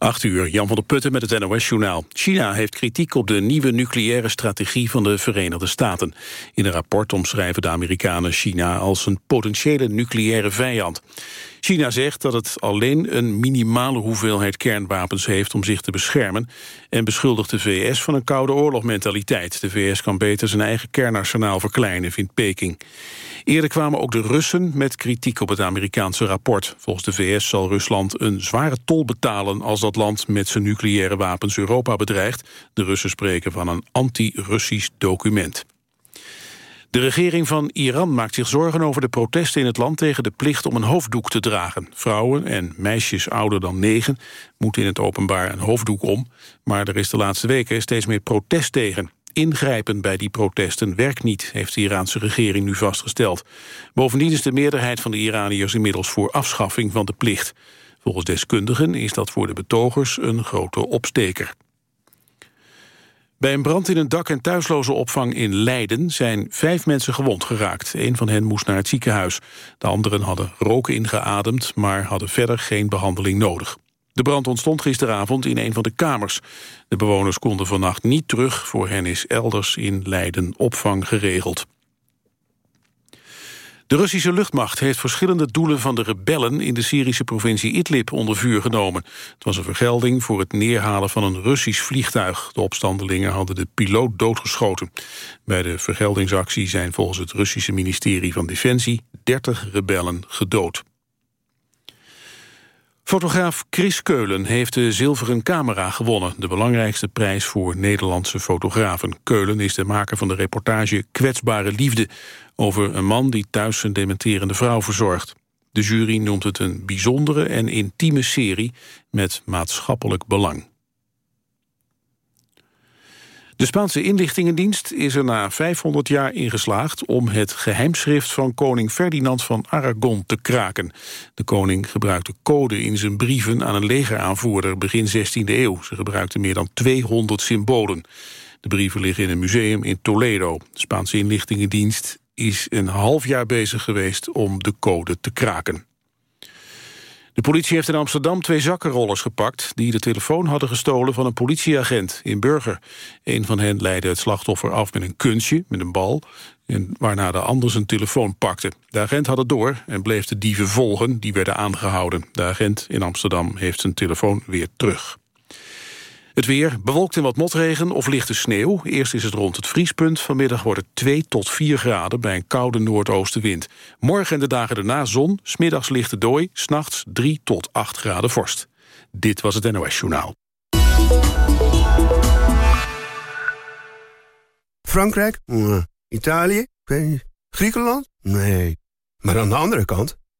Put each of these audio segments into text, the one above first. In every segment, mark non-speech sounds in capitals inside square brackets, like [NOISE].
8 uur, Jan van der Putten met het NOS-journaal. China heeft kritiek op de nieuwe nucleaire strategie van de Verenigde Staten. In een rapport omschrijven de Amerikanen China als een potentiële nucleaire vijand. China zegt dat het alleen een minimale hoeveelheid kernwapens heeft om zich te beschermen en beschuldigt de VS van een koude oorlogmentaliteit. De VS kan beter zijn eigen kernarsenaal verkleinen, vindt Peking. Eerder kwamen ook de Russen met kritiek op het Amerikaanse rapport. Volgens de VS zal Rusland een zware tol betalen als dat land met zijn nucleaire wapens Europa bedreigt. De Russen spreken van een anti-Russisch document. De regering van Iran maakt zich zorgen over de protesten in het land tegen de plicht om een hoofddoek te dragen. Vrouwen en meisjes ouder dan negen moeten in het openbaar een hoofddoek om. Maar er is de laatste weken steeds meer protest tegen. Ingrijpen bij die protesten werkt niet, heeft de Iraanse regering nu vastgesteld. Bovendien is de meerderheid van de Iraniërs inmiddels voor afschaffing van de plicht. Volgens deskundigen is dat voor de betogers een grote opsteker. Bij een brand in een dak- en thuisloze opvang in Leiden zijn vijf mensen gewond geraakt. Een van hen moest naar het ziekenhuis. De anderen hadden roken ingeademd, maar hadden verder geen behandeling nodig. De brand ontstond gisteravond in een van de kamers. De bewoners konden vannacht niet terug. Voor hen is elders in Leiden opvang geregeld. De Russische luchtmacht heeft verschillende doelen van de rebellen in de Syrische provincie Idlib onder vuur genomen. Het was een vergelding voor het neerhalen van een Russisch vliegtuig. De opstandelingen hadden de piloot doodgeschoten. Bij de vergeldingsactie zijn volgens het Russische ministerie van Defensie 30 rebellen gedood. Fotograaf Chris Keulen heeft de Zilveren Camera gewonnen. De belangrijkste prijs voor Nederlandse fotografen. Keulen is de maker van de reportage Kwetsbare Liefde... over een man die thuis zijn dementerende vrouw verzorgt. De jury noemt het een bijzondere en intieme serie met maatschappelijk belang. De Spaanse inlichtingendienst is er na 500 jaar in geslaagd... om het geheimschrift van koning Ferdinand van Aragon te kraken. De koning gebruikte code in zijn brieven aan een legeraanvoerder begin 16e eeuw. Ze gebruikte meer dan 200 symbolen. De brieven liggen in een museum in Toledo. De Spaanse inlichtingendienst is een half jaar bezig geweest om de code te kraken. De politie heeft in Amsterdam twee zakkenrollers gepakt... die de telefoon hadden gestolen van een politieagent in Burger. Een van hen leidde het slachtoffer af met een kunstje, met een bal... En waarna de ander zijn telefoon pakte. De agent had het door en bleef de dieven volgen. Die werden aangehouden. De agent in Amsterdam heeft zijn telefoon weer terug. Het weer bewolkt in wat motregen of lichte sneeuw. Eerst is het rond het vriespunt. Vanmiddag wordt het 2 tot 4 graden bij een koude noordoostenwind. Morgen en de dagen daarna zon, smiddags lichte dooi... s'nachts 3 tot 8 graden vorst. Dit was het NOS Journaal. Frankrijk? Italië? Griekenland? Nee. Maar aan de andere kant...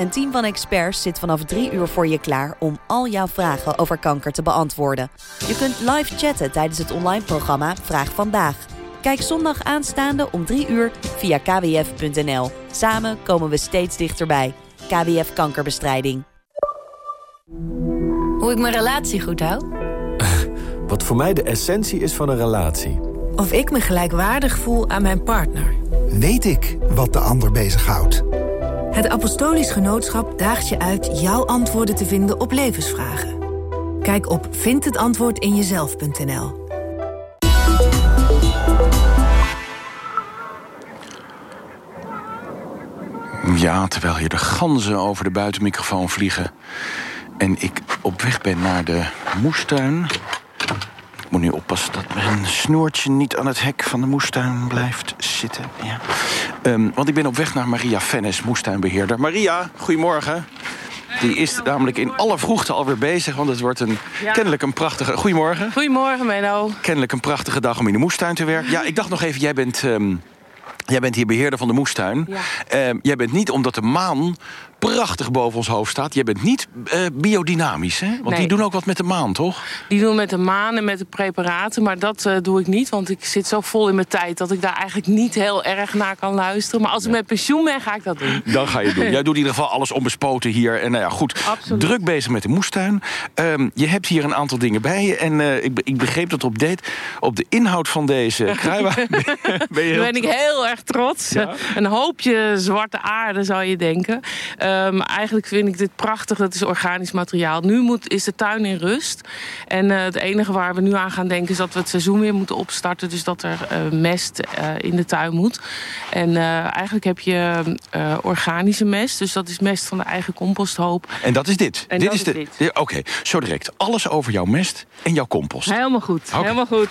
Een team van experts zit vanaf drie uur voor je klaar om al jouw vragen over kanker te beantwoorden. Je kunt live chatten tijdens het online programma Vraag Vandaag. Kijk zondag aanstaande om drie uur via kwf.nl. Samen komen we steeds dichterbij. KWF Kankerbestrijding. Hoe ik mijn relatie goed hou? [LAUGHS] Wat voor mij de essentie is van een relatie. Of ik me gelijkwaardig voel aan mijn partner. Weet ik wat de ander bezighoudt? Het Apostolisch Genootschap daagt je uit jouw antwoorden te vinden op levensvragen. Kijk op vindhetantwoordinjezelf.nl Ja, terwijl hier de ganzen over de buitenmicrofoon vliegen... en ik op weg ben naar de moestuin... Ik moet nu oppassen dat mijn snoertje niet aan het hek van de moestuin blijft zitten. Ja. Um, want ik ben op weg naar Maria Fennis, moestuinbeheerder. Maria, goedemorgen. Die is namelijk in alle vroegte alweer bezig, want het wordt een, Ja. kennelijk een prachtige... Goedemorgen. Goedemorgen, Menno. Kennelijk een prachtige dag om in de moestuin te werken. Ja, ik dacht nog even, jij bent... ehm, Jij bent hier beheerder van de moestuin. Ja. Ehm, jij bent niet omdat de maan prachtig boven ons hoofd staat. Jij bent niet eh, biodynamisch, hè? Want Nee. die doen ook wat met de maan, toch? Die doen met de maan en met de preparaten. Maar dat eh, doe ik niet, want ik zit zo vol in mijn tijd... dat ik daar eigenlijk niet heel erg naar kan luisteren. Maar als ik met pensioen ben, ga ik dat doen. Dan ga je doen. [LAUGHS] Jij doet in ieder geval alles onbespoten hier. En nou ja, goed. Absoluut. Druk bezig met de moestuin. Ehm, je hebt hier een aantal dingen bij je. En eh, ik, ik begreep dat op, dit, op de inhoud van deze [LAUGHS] kruiwa... ben je ben ik heel erg trots. Ja? Een hoopje zwarte aarde, zou je denken. Ehm, eigenlijk vind ik dit prachtig. Dat is organisch materiaal. Nu moet, is de tuin in rust. En eh, het enige waar we nu aan gaan denken... is dat we het seizoen weer moeten opstarten. Dus dat er eh, mest eh, in de tuin moet. En eigenlijk heb je organische mest. Dus dat is mest van de eigen composthoop. En dat is dit. En dit dat is dit. Oké, zo direct. Alles over jouw mest en jouw compost. Helemaal goed. Helemaal goed.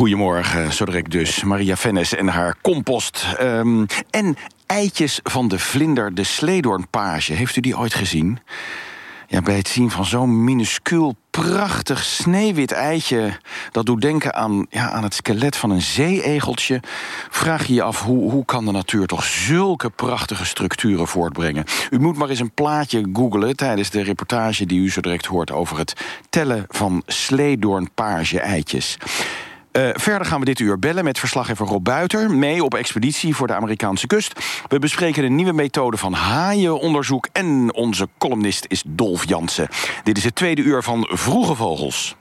Goedemorgen, zo dus. Maria Vennes en haar compost. Ehm, en eitjes van de vlinder, de sleedoornpage. Heeft u die ooit gezien? Ja, bij het zien van zo'n minuscuul, prachtig sneeuwwit eitje... dat doet denken aan, ja, aan het skelet van een zeeegeltje... vraag je je af, hoe, hoe kan de natuur toch zulke prachtige structuren voortbrengen? U moet maar eens een plaatje googlen tijdens de reportage... die u zo direct hoort over het tellen van sleedoornpage-eitjes. Eh, verder gaan we dit uur bellen met verslaggever Rob Buiter... mee op expeditie voor de Amerikaanse kust. We bespreken de nieuwe methode van haaienonderzoek... en onze columnist is Dolf Jansen. Dit is het tweede uur van Vroege Vogels.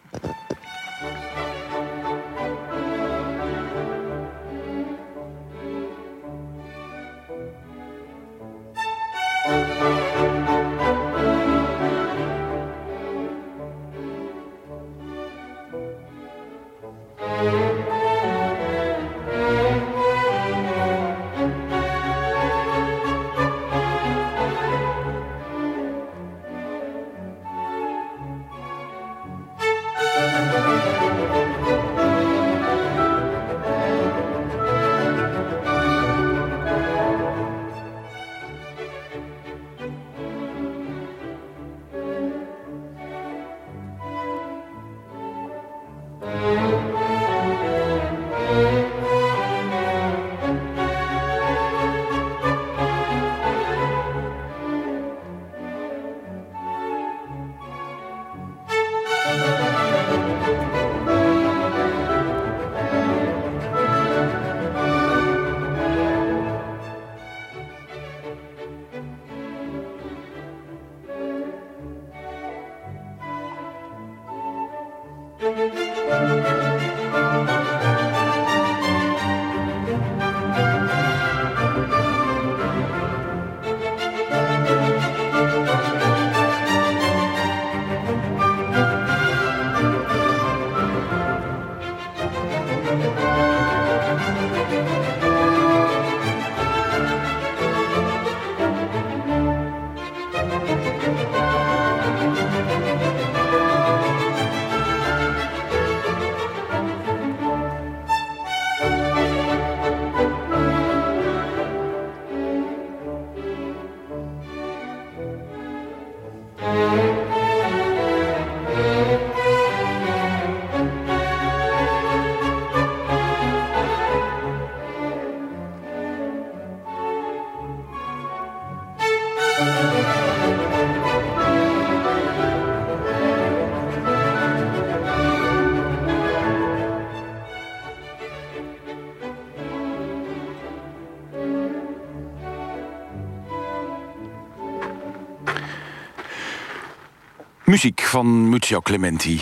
Muziek van Muzio Clementi.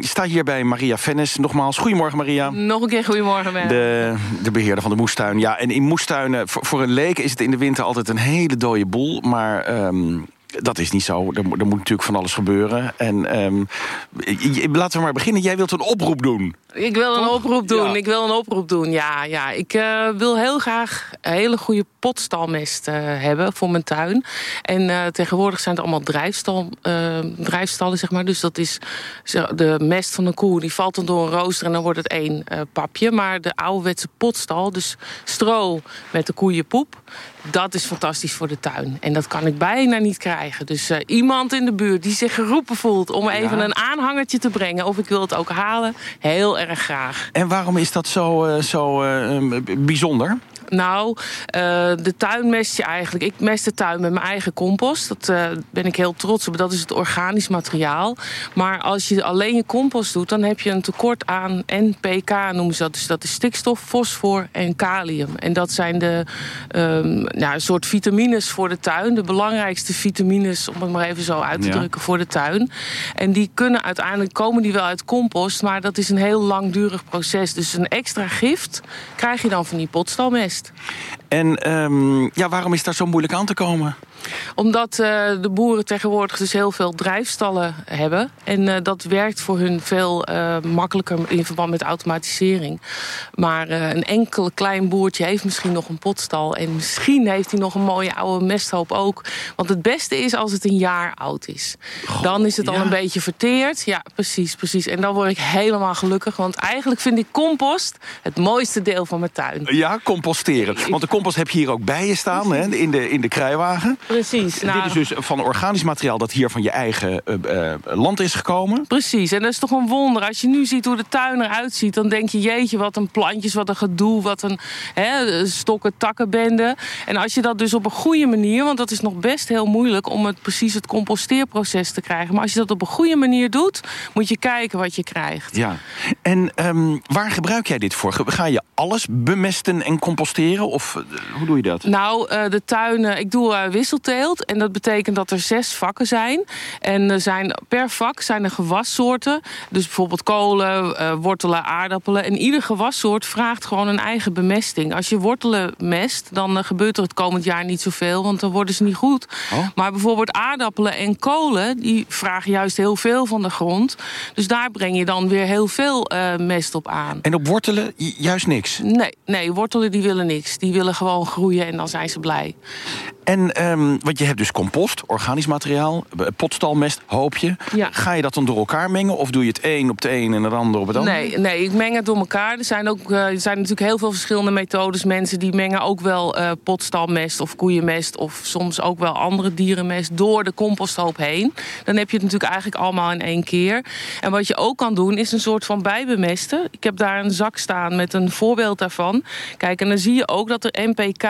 Ik sta hier bij Maria Vennes. Nogmaals, goedemorgen Maria. Nog een keer goedemorgen, Ben. De, de beheerder van de moestuin. Ja, en in moestuinen, voor, voor een leek is het in de winter altijd een hele dode boel. Maar ehm, dat is niet zo. Er, moet- er moet natuurlijk van alles gebeuren. En ehm, laten we maar beginnen. Jij wilt een oproep doen. Ik wil een Toch? oproep doen. Ja. Ik wil een oproep doen. Ja, ja. Ik eh, wil heel graag hele goede potstalmest eh, hebben voor mijn tuin. En eh, tegenwoordig zijn het allemaal drijfstal, drijfstallen, zeg maar. Dus dat is de mest van een koe. Die valt dan door een rooster en dan wordt het één papje. Maar de ouderwetse potstal, dus stro met de koeienpoep... dat is fantastisch voor de tuin. En dat kan ik bijna niet krijgen. Dus iemand in de buurt die zich geroepen voelt... om even een aanhangertje te brengen... of ik wil het ook halen, heel graag. En waarom is dat zo, eh, zo eh, eh, bijzonder? Nou, eh, de tuin mest je eigenlijk. Ik mest de tuin met mijn eigen compost. Dat eh, ben ik heel trots op. Dat is het organisch materiaal. Maar als je alleen je compost doet, dan heb je een tekort aan NPK noemen ze dat. Dus dat is stikstof, fosfor en kalium. En dat zijn de nou, een soort vitamines voor de tuin. De belangrijkste vitamines, om het maar even zo uit te Ja. drukken, voor de tuin. En die kunnen uiteindelijk komen die wel uit compost, maar dat is een heel langdurig proces. Dus een extra gift krijg je dan van die potstalmest. En ehm, ja, waarom is daar zo moeilijk aan te komen? Omdat eh, de boeren tegenwoordig dus heel veel drijfstallen hebben. En eh, dat werkt voor hun veel eh, makkelijker in verband met automatisering. Maar een enkel klein boertje heeft misschien nog een potstal. En misschien heeft hij nog een mooie oude mesthoop ook. Want het beste is als het een jaar oud is. dan is het al een beetje verteerd. Ja, precies, precies. En dan word ik helemaal gelukkig. Want eigenlijk vind ik compost het mooiste deel van mijn tuin. Ja, composteren. Want de compost heb je hier ook bij je staan, hè, in, de, in de kruiwagen. Precies. Dit is dus van organisch materiaal dat hier van je eigen eh, eh, land is gekomen. Precies, en dat is toch een wonder. Als je nu ziet hoe de tuin eruit ziet, dan denk je... jeetje, wat een plantjes, wat een gedoe, wat een hè, stokken, takkenbende. En als je dat dus op een goede manier... want dat is nog best heel moeilijk om het precies het composteerproces te krijgen... maar als je dat op een goede manier doet, moet je kijken wat je krijgt. Ja. En ehm, waar gebruik jij dit voor? Ga je alles bemesten en composteren? Of eh, hoe doe je dat? Nou, de tuin, ik doe eh, En dat betekent dat er zes vakken zijn. En er zijn, per vak zijn er gewassoorten. Dus bijvoorbeeld kolen, eh, wortelen, aardappelen. En ieder gewassoort vraagt gewoon een eigen bemesting. Als je wortelen mest, dan eh, gebeurt er het komend jaar niet zoveel. Want dan worden ze niet goed. Oh. Maar bijvoorbeeld aardappelen en kolen... die vragen juist heel veel van de grond. Dus daar breng je dan weer heel veel eh, mest op aan. En op wortelen ju- juist niks. Nee, nee, wortelen die willen niks. Die willen gewoon groeien en dan zijn ze blij. En ehm, want je hebt dus compost, organisch materiaal, eh, potstalmest, hoopje. Ja. Ga je dat dan door elkaar mengen? Of doe je het een op het een en het ander op het ander? Nee, nee, ik meng het door elkaar. Er zijn, ook, eh, er zijn natuurlijk heel veel verschillende methodes. Mensen die mengen ook wel eh, potstalmest of koeienmest... of soms ook wel andere dierenmest door de composthoop heen. Dan heb je het natuurlijk eigenlijk allemaal in één keer. En wat je ook kan doen is een soort van bijbemesten. Ik heb daar een zak staan met een voorbeeld daarvan. Kijk, en dan zie je ook dat er NPK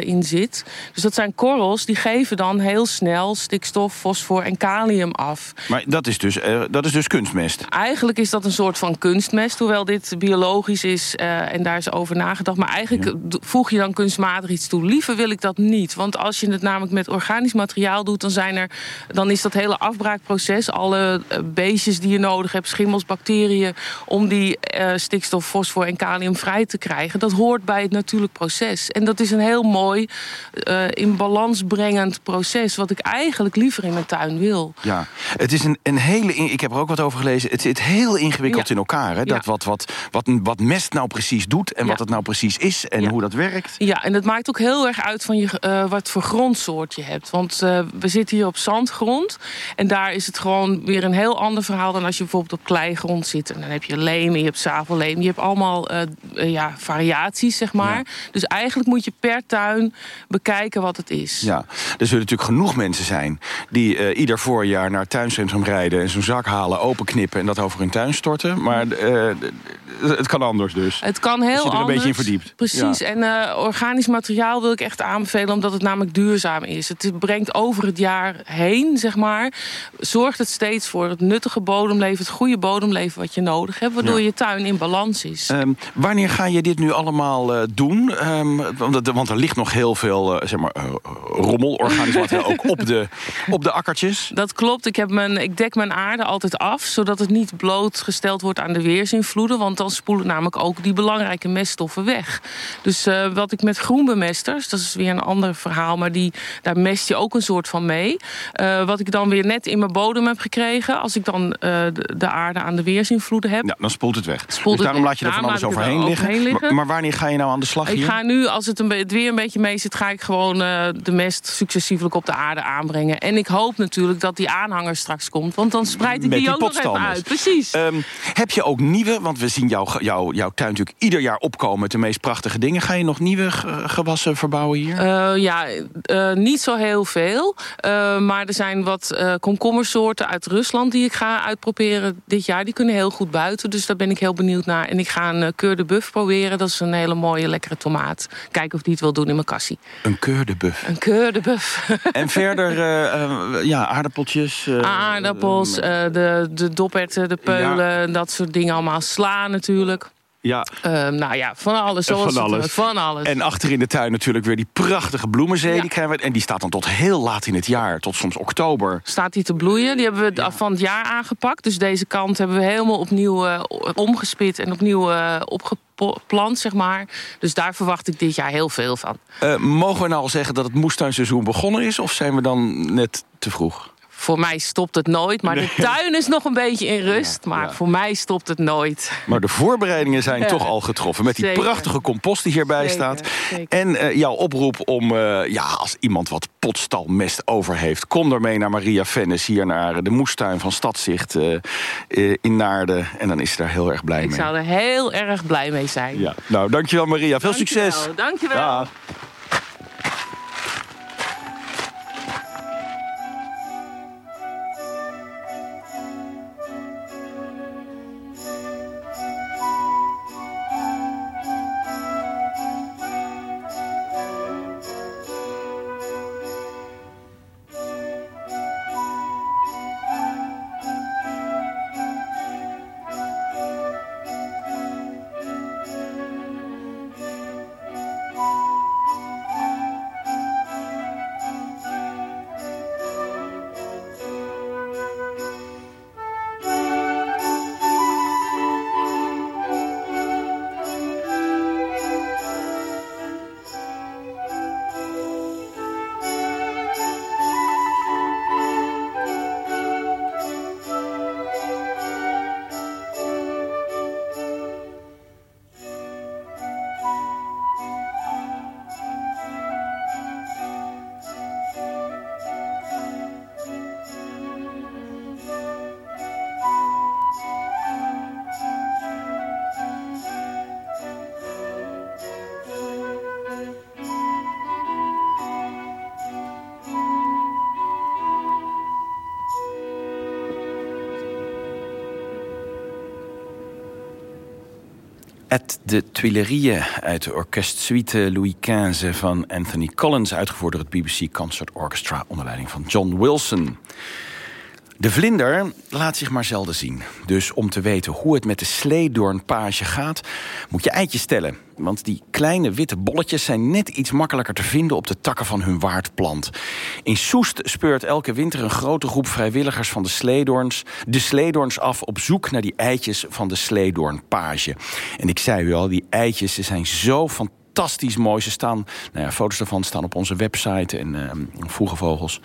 in zit. Dus dat zijn korrels, die geven dan heel snel stikstof, fosfor en kalium af. Maar dat is, dus, eh, dat is dus kunstmest. Eigenlijk is dat een soort van kunstmest, hoewel dit biologisch is eh, en daar is over nagedacht. Maar eigenlijk voeg je dan kunstmatig iets toe. Liever wil ik dat niet, want als je het namelijk met organisch materiaal doet, dan, zijn er, dan is dat hele afbraakproces, alle eh, beestjes die je nodig hebt, schimmels, bacteriën, om die stikstof, fosfor en kalium vrij te krijgen, dat hoort bij het natuurlijk proces. En dat is een heel mooi, in balans brengend proces, wat ik eigenlijk liever in mijn tuin wil. Ja, het is een, een hele. Ik heb er ook wat over gelezen. Het zit heel ingewikkeld Ja. in elkaar. Hè? Dat Ja. wat, wat, wat, wat mest nou precies doet en Ja. wat het nou precies is en hoe dat werkt. Ja, en het maakt ook heel erg uit van je, eh, wat voor grondsoort je hebt. Want eh, we zitten hier op zandgrond. En daar is het gewoon weer een heel ander verhaal dan als je bijvoorbeeld op kleigrond zit. En dan heb je leem, je hebt zavelleem. Je hebt allemaal eh, ja, variaties, zeg maar. Dus eigenlijk moet je per tuin bekijken wat het is. Ja, er zullen natuurlijk genoeg mensen zijn die eh, ieder voorjaar naar het tuincentrum rijden en zo'n zak halen, openknippen en dat over hun tuin storten. Maar eh, het kan anders dus. Het kan heel Als je er een anders. beetje in verdiept. Precies. Ja. En eh, organisch materiaal wil ik echt aanbevelen... omdat het namelijk duurzaam is. Het brengt over het jaar heen, zeg maar... zorgt het steeds voor het nuttige bodemleven... het goede bodemleven wat je nodig hebt... waardoor Ja. je tuin in balans is. Ehm, wanneer ga je dit nu allemaal doen? Ehm, want, want er ligt nog heel veel zeg maar, rommel, organisch materiaal, ook op de, op de akkertjes. Dat klopt. Ik, heb mijn, ik dek mijn aarde altijd af, zodat het niet blootgesteld wordt aan de weersinvloeden. Want dan spoelen namelijk ook die belangrijke meststoffen weg. Dus uh, wat ik met groenbemesters, dat is weer een ander verhaal, maar die, daar mest je ook een soort van mee. Uh, wat ik dan weer net in mijn bodem heb gekregen, als ik dan uh, de, de, aarde aan de weersinvloeden heb. Ja, dan spoelt het weg. Spoelt dus daarom laat je er van alles overheen liggen. liggen. Maar, maar, wanneer ga je nou aan de slag hier? Ik ga nu, als het, een, het weer een beetje mee zit, ga ik gewoon de mest successievelijk op de aarde aanbrengen. En ik hoop natuurlijk dat die aanhanger straks komt, want dan spreid ik die, die ook nog even uit. Precies. Um, heb je ook nieuwe, want we zien jouw jou, jouw tuin natuurlijk ieder jaar opkomen met de meest prachtige dingen. Ga je nog nieuwe gewassen verbouwen hier? Uh, ja, uh, niet zo heel veel. Uh, maar er zijn wat komkommersoorten uit Rusland die ik ga uitproberen dit jaar. Die kunnen heel goed buiten, dus daar ben ik heel benieuwd naar. En ik ga een keur de buff proberen. Dat is een hele mooie, lekkere tomaat. Kijken of die het wil doen in mijn kassie. Een keur de buff? Een keur de buff. [LAUGHS] En verder, ja, aardappeltjes? Aardappels, de, de doperten, de peulen, dat soort dingen allemaal. Sla natuurlijk. Ja. Um, nou ja, van alles. Zoals van alles. Het, van alles. En achter in de tuin natuurlijk weer die prachtige bloemenzee. Ja. Die krijgen we, en die staat dan tot heel laat in het jaar. Tot soms oktober. Staat die te bloeien. Die hebben we ja. van het jaar aangepakt. Dus deze kant hebben we helemaal opnieuw uh, omgespit. En opnieuw uh, opgeplant, zeg maar. Dus daar verwacht ik dit jaar heel veel van. Uh, mogen we nou al zeggen dat het moestuinseizoen begonnen is? Of zijn we dan net te vroeg? Voor mij stopt het nooit. Maar de [LAUGHS] tuin is nog een beetje in rust. Maar voor mij stopt het nooit. Maar de voorbereidingen zijn toch al getroffen. Met die zeker. prachtige compost die hierbij zeker, staat. Zeker. En uh, jouw oproep om, uh, ja, als iemand wat potstalmest over heeft... kom ermee naar Maria Vennis, hier naar de moestuin van Stadzicht uh, in Naarden. En dan is ze daar heel erg blij Ik mee. Ik zou er heel erg blij mee zijn. Ja. Nou, dankjewel Maria. Veel dankjewel. succes. Dankjewel. Ja. At de Tuileries uit de orkestsuite Louis XV van Anthony Collins... uitgevoerd door het BBC Concert Orchestra onder leiding van John Wilson. De vlinder laat zich maar zelden zien. Dus om te weten hoe het met de sleedoornpage gaat... moet je eitjes tellen. Want die kleine witte bolletjes zijn net iets makkelijker te vinden... op de takken van hun waardplant. In Soest speurt elke winter een grote groep vrijwilligers van de sleedoorns... de sleedoorns af op zoek naar die eitjes van de sleedoornpage. En ik zei u al, die eitjes ze zijn zo fantastisch mooi. Ze staan, nou ja, foto's daarvan staan op onze website en uh, Vroege Vogels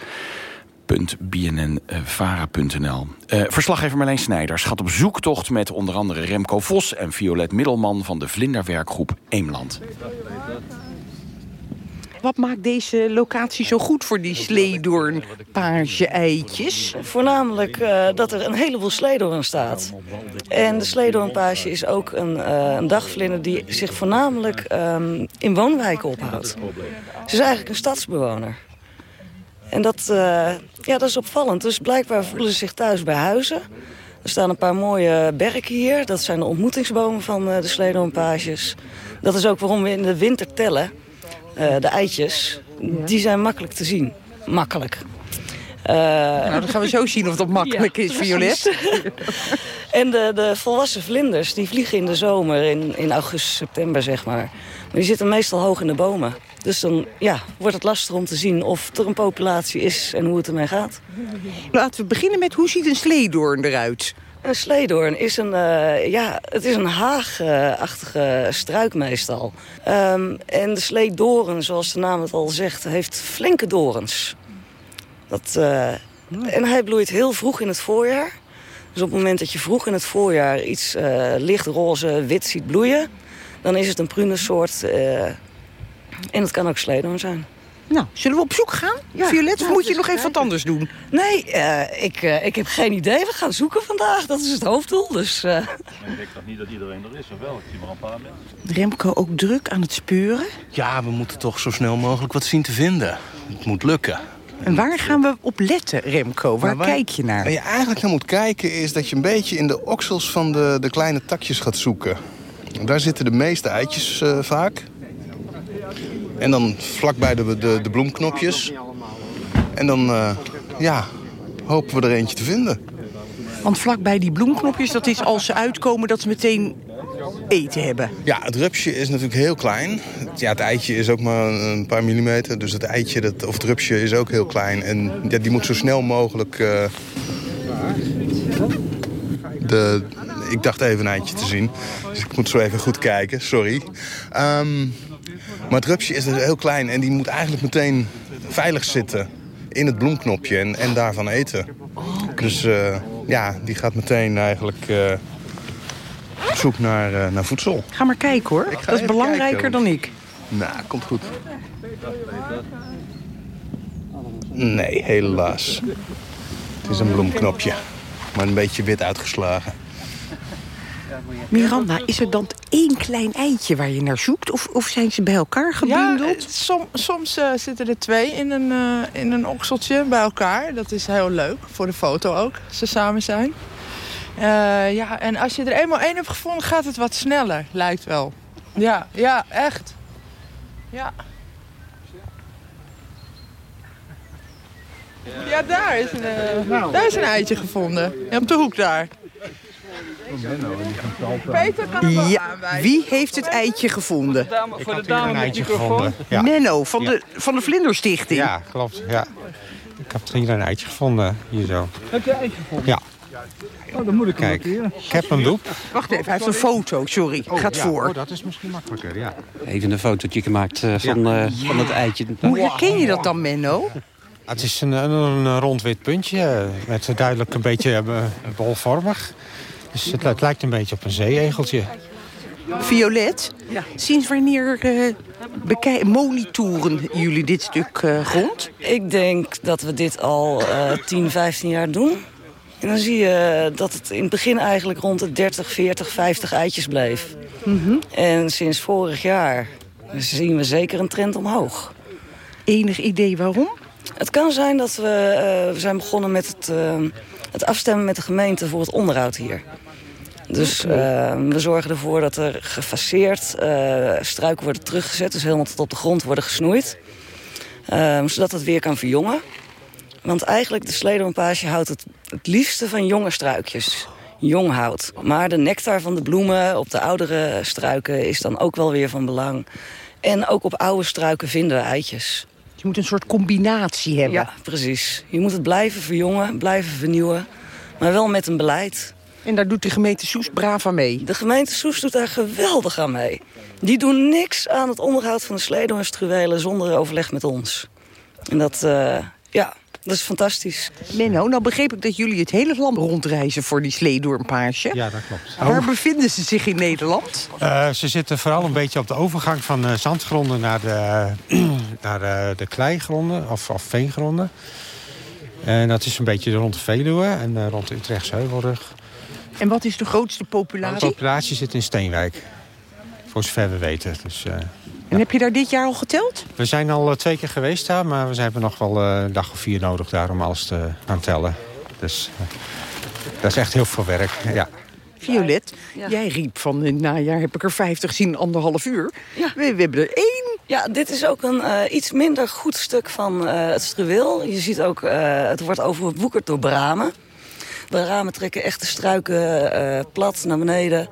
bnnvara.nl. Uh, verslaggever Marleen Snijders gaat op zoektocht met onder andere Remco Vos en Violet Middelman van de vlinderwerkgroep Eemland. Wat maakt deze locatie zo goed voor die sleedoornpage-eitjes? Voornamelijk uh, dat er een heleboel sleedoorn staat. En de sleedoornpage is ook een, uh, een dagvlinder die zich voornamelijk um, in woonwijken ophoudt. Ze is eigenlijk een stadsbewoner. En dat, uh, ja, dat is opvallend. Dus blijkbaar voelen ze zich thuis bij huizen. Er staan een paar mooie berken hier. Dat zijn de ontmoetingsbomen van uh, de sleedoornpages. Dat is ook waarom we in de winter tellen. Uh, de eitjes, die zijn makkelijk te zien. Makkelijk. nou, dan gaan we zo zien of dat makkelijk ja, is, Violet. [LAUGHS] en de, de volwassen vlinders, die vliegen in de zomer, in, in augustus, september zeg maar. Maar die zitten meestal hoog in de bomen. Dus dan ja, wordt het lastig om te zien of er een populatie is en hoe het ermee gaat. Laten we beginnen met hoe ziet een sleedoorn eruit? Een sleedoorn is een, uh, ja, het is een haagachtige struik meestal. Um, en de sleedoorn, zoals de naam het al zegt, heeft flinke dorens. Dat, uh, en hij bloeit heel vroeg in het voorjaar. Dus op het moment dat je vroeg in het voorjaar iets uh, lichtroze wit ziet bloeien... dan is het een prunesoort en het kan ook sleedoorn zijn. Nou, zullen we op zoek gaan, ja, Violet? Of moet je nog even wat anders doen? Nee, uh, ik, uh, ik heb geen idee. We gaan zoeken vandaag. Dat is het hoofddoel. Dus, uh... Ik denk toch niet dat iedereen er is, of wel? Ik zie maar een paar mensen. Remco ook druk aan het speuren? Ja, we moeten toch zo snel mogelijk wat zien te vinden. Het moet lukken. En waar gaan we op letten, Remco? Waar, waar kijk je naar? Waar je eigenlijk naar moet kijken is dat je een beetje in de oksels van de, de kleine takjes gaat zoeken. Daar zitten de meeste eitjes uh, vaak. En dan vlakbij de, de, de bloemknopjes. En dan, uh, ja, hopen we er eentje te vinden. Want vlakbij die bloemknopjes, dat is als ze uitkomen dat ze meteen eten hebben. Ja, het rupsje is natuurlijk heel klein. Ja, het eitje is ook maar een paar millimeter. Dus het eitje, dat, of het rupsje, is ook heel klein. En ja, die moet zo snel mogelijk... Uh, de, ik dacht even een eitje te zien. Dus ik moet zo even goed kijken, sorry. Um, maar het rupsje is dus heel klein en die moet eigenlijk meteen veilig zitten in het bloemknopje en, en daarvan eten. Okay. Dus uh, ja, die gaat meteen eigenlijk uh, op zoek naar, uh, naar voedsel. Ga maar kijken hoor, dat is belangrijker kijken. dan ik. Nou, komt goed. Nee, helaas. Het is een bloemknopje, maar een beetje wit uitgeslagen. Miranda, is er dan één klein eitje waar je naar zoekt? Of, of zijn ze bij elkaar gebundeld? Ja, som, soms uh, zitten er twee in een, uh, in een okseltje bij elkaar. Dat is heel leuk, voor de foto ook, als ze samen zijn. Uh, ja, en als je er eenmaal één hebt gevonden, gaat het wat sneller, lijkt wel. Ja, ja, echt. Ja. Ja, daar is een, daar is een eitje gevonden. Ja, op de hoek daar. Peter kan ja, ja, wie heeft het eitje gevonden? Ik heb een eitje gevonden. Ja. Menno, van, de, van de Vlinderstichting. Ja, klopt. Ja. Ik heb hier een eitje gevonden, hier zo. Heb je een eitje gevonden? Ja. Oh, dan moet ik Kijk, ik heb een loop. Wacht even, hij heeft een foto, sorry. Oh, Gaat ja. voor. Oh, dat is misschien makkelijker, ja. Even een fotootje gemaakt uh, van, uh, ja. van het eitje. Hoe herken je dat dan, Menno? Het is een, een, een rond wit puntje, met duidelijk een beetje bolvormig. Dus het, het, lijkt een beetje op een zeeegeltje. Violet, ja. sinds wanneer uh, monitoren jullie dit stuk uh, grond? Ik denk dat we dit al uh, 10, 15 jaar doen. En dan zie je dat het in het begin eigenlijk rond de 30, 40, 50 eitjes bleef. Mm -hmm. En sinds vorig jaar zien we zeker een trend omhoog. Enig idee waarom? Het kan zijn dat we, uh, we zijn begonnen met het, uh, het afstemmen met de gemeente voor het onderhoud hier. Dus uh, we zorgen ervoor dat er gefaseerd uh, struiken worden teruggezet. Dus helemaal tot op de grond worden gesnoeid. Uh, zodat het weer kan verjongen. Want eigenlijk de sledompage houdt het, het liefste van jonge struikjes. Jong hout. Maar de nectar van de bloemen op de oudere struiken is dan ook wel weer van belang. En ook op oude struiken vinden we eitjes. Je moet een soort combinatie hebben. Ja, precies. Je moet het blijven verjongen, blijven vernieuwen. Maar wel met een beleid. En daar doet de gemeente Soes braaf aan mee? De gemeente Soes doet daar geweldig aan mee. Die doen niks aan het onderhoud van de sleedoornstruwelen zonder overleg met ons. En dat, uh, ja, dat is fantastisch. Menno, nou begreep ik dat jullie het hele land rondreizen voor die sleedoornpage. Ja, dat klopt. Waar oh. bevinden ze zich in Nederland? Uh, ze zitten vooral een beetje op de overgang van uh, zandgronden naar de, [CLEARS THROAT] naar de, de kleigronden of, of veengronden. En dat is een beetje rond de Veluwe en uh, rond de Utrechtse Heuvelrug. En wat is de grootste populatie? De populatie zit in Steenwijk. Voor zover we weten. Dus, uh, en ja. heb je daar dit jaar al geteld? We zijn al uh, twee keer geweest daar, maar we hebben nog wel uh, een dag of vier nodig daar om alles te gaan tellen. Dus dat is echt heel veel werk, ja. Violet, ja. jij riep van in het najaar heb ik er 50 zien anderhalf uur. Ja. We, we, hebben er één. Ja, dit is ook een uh, iets minder goed stuk van uh, het struweel. Je ziet ook, uh, het wordt overwoekerd door bramen. De ramen trekken echt de struiken plat naar beneden.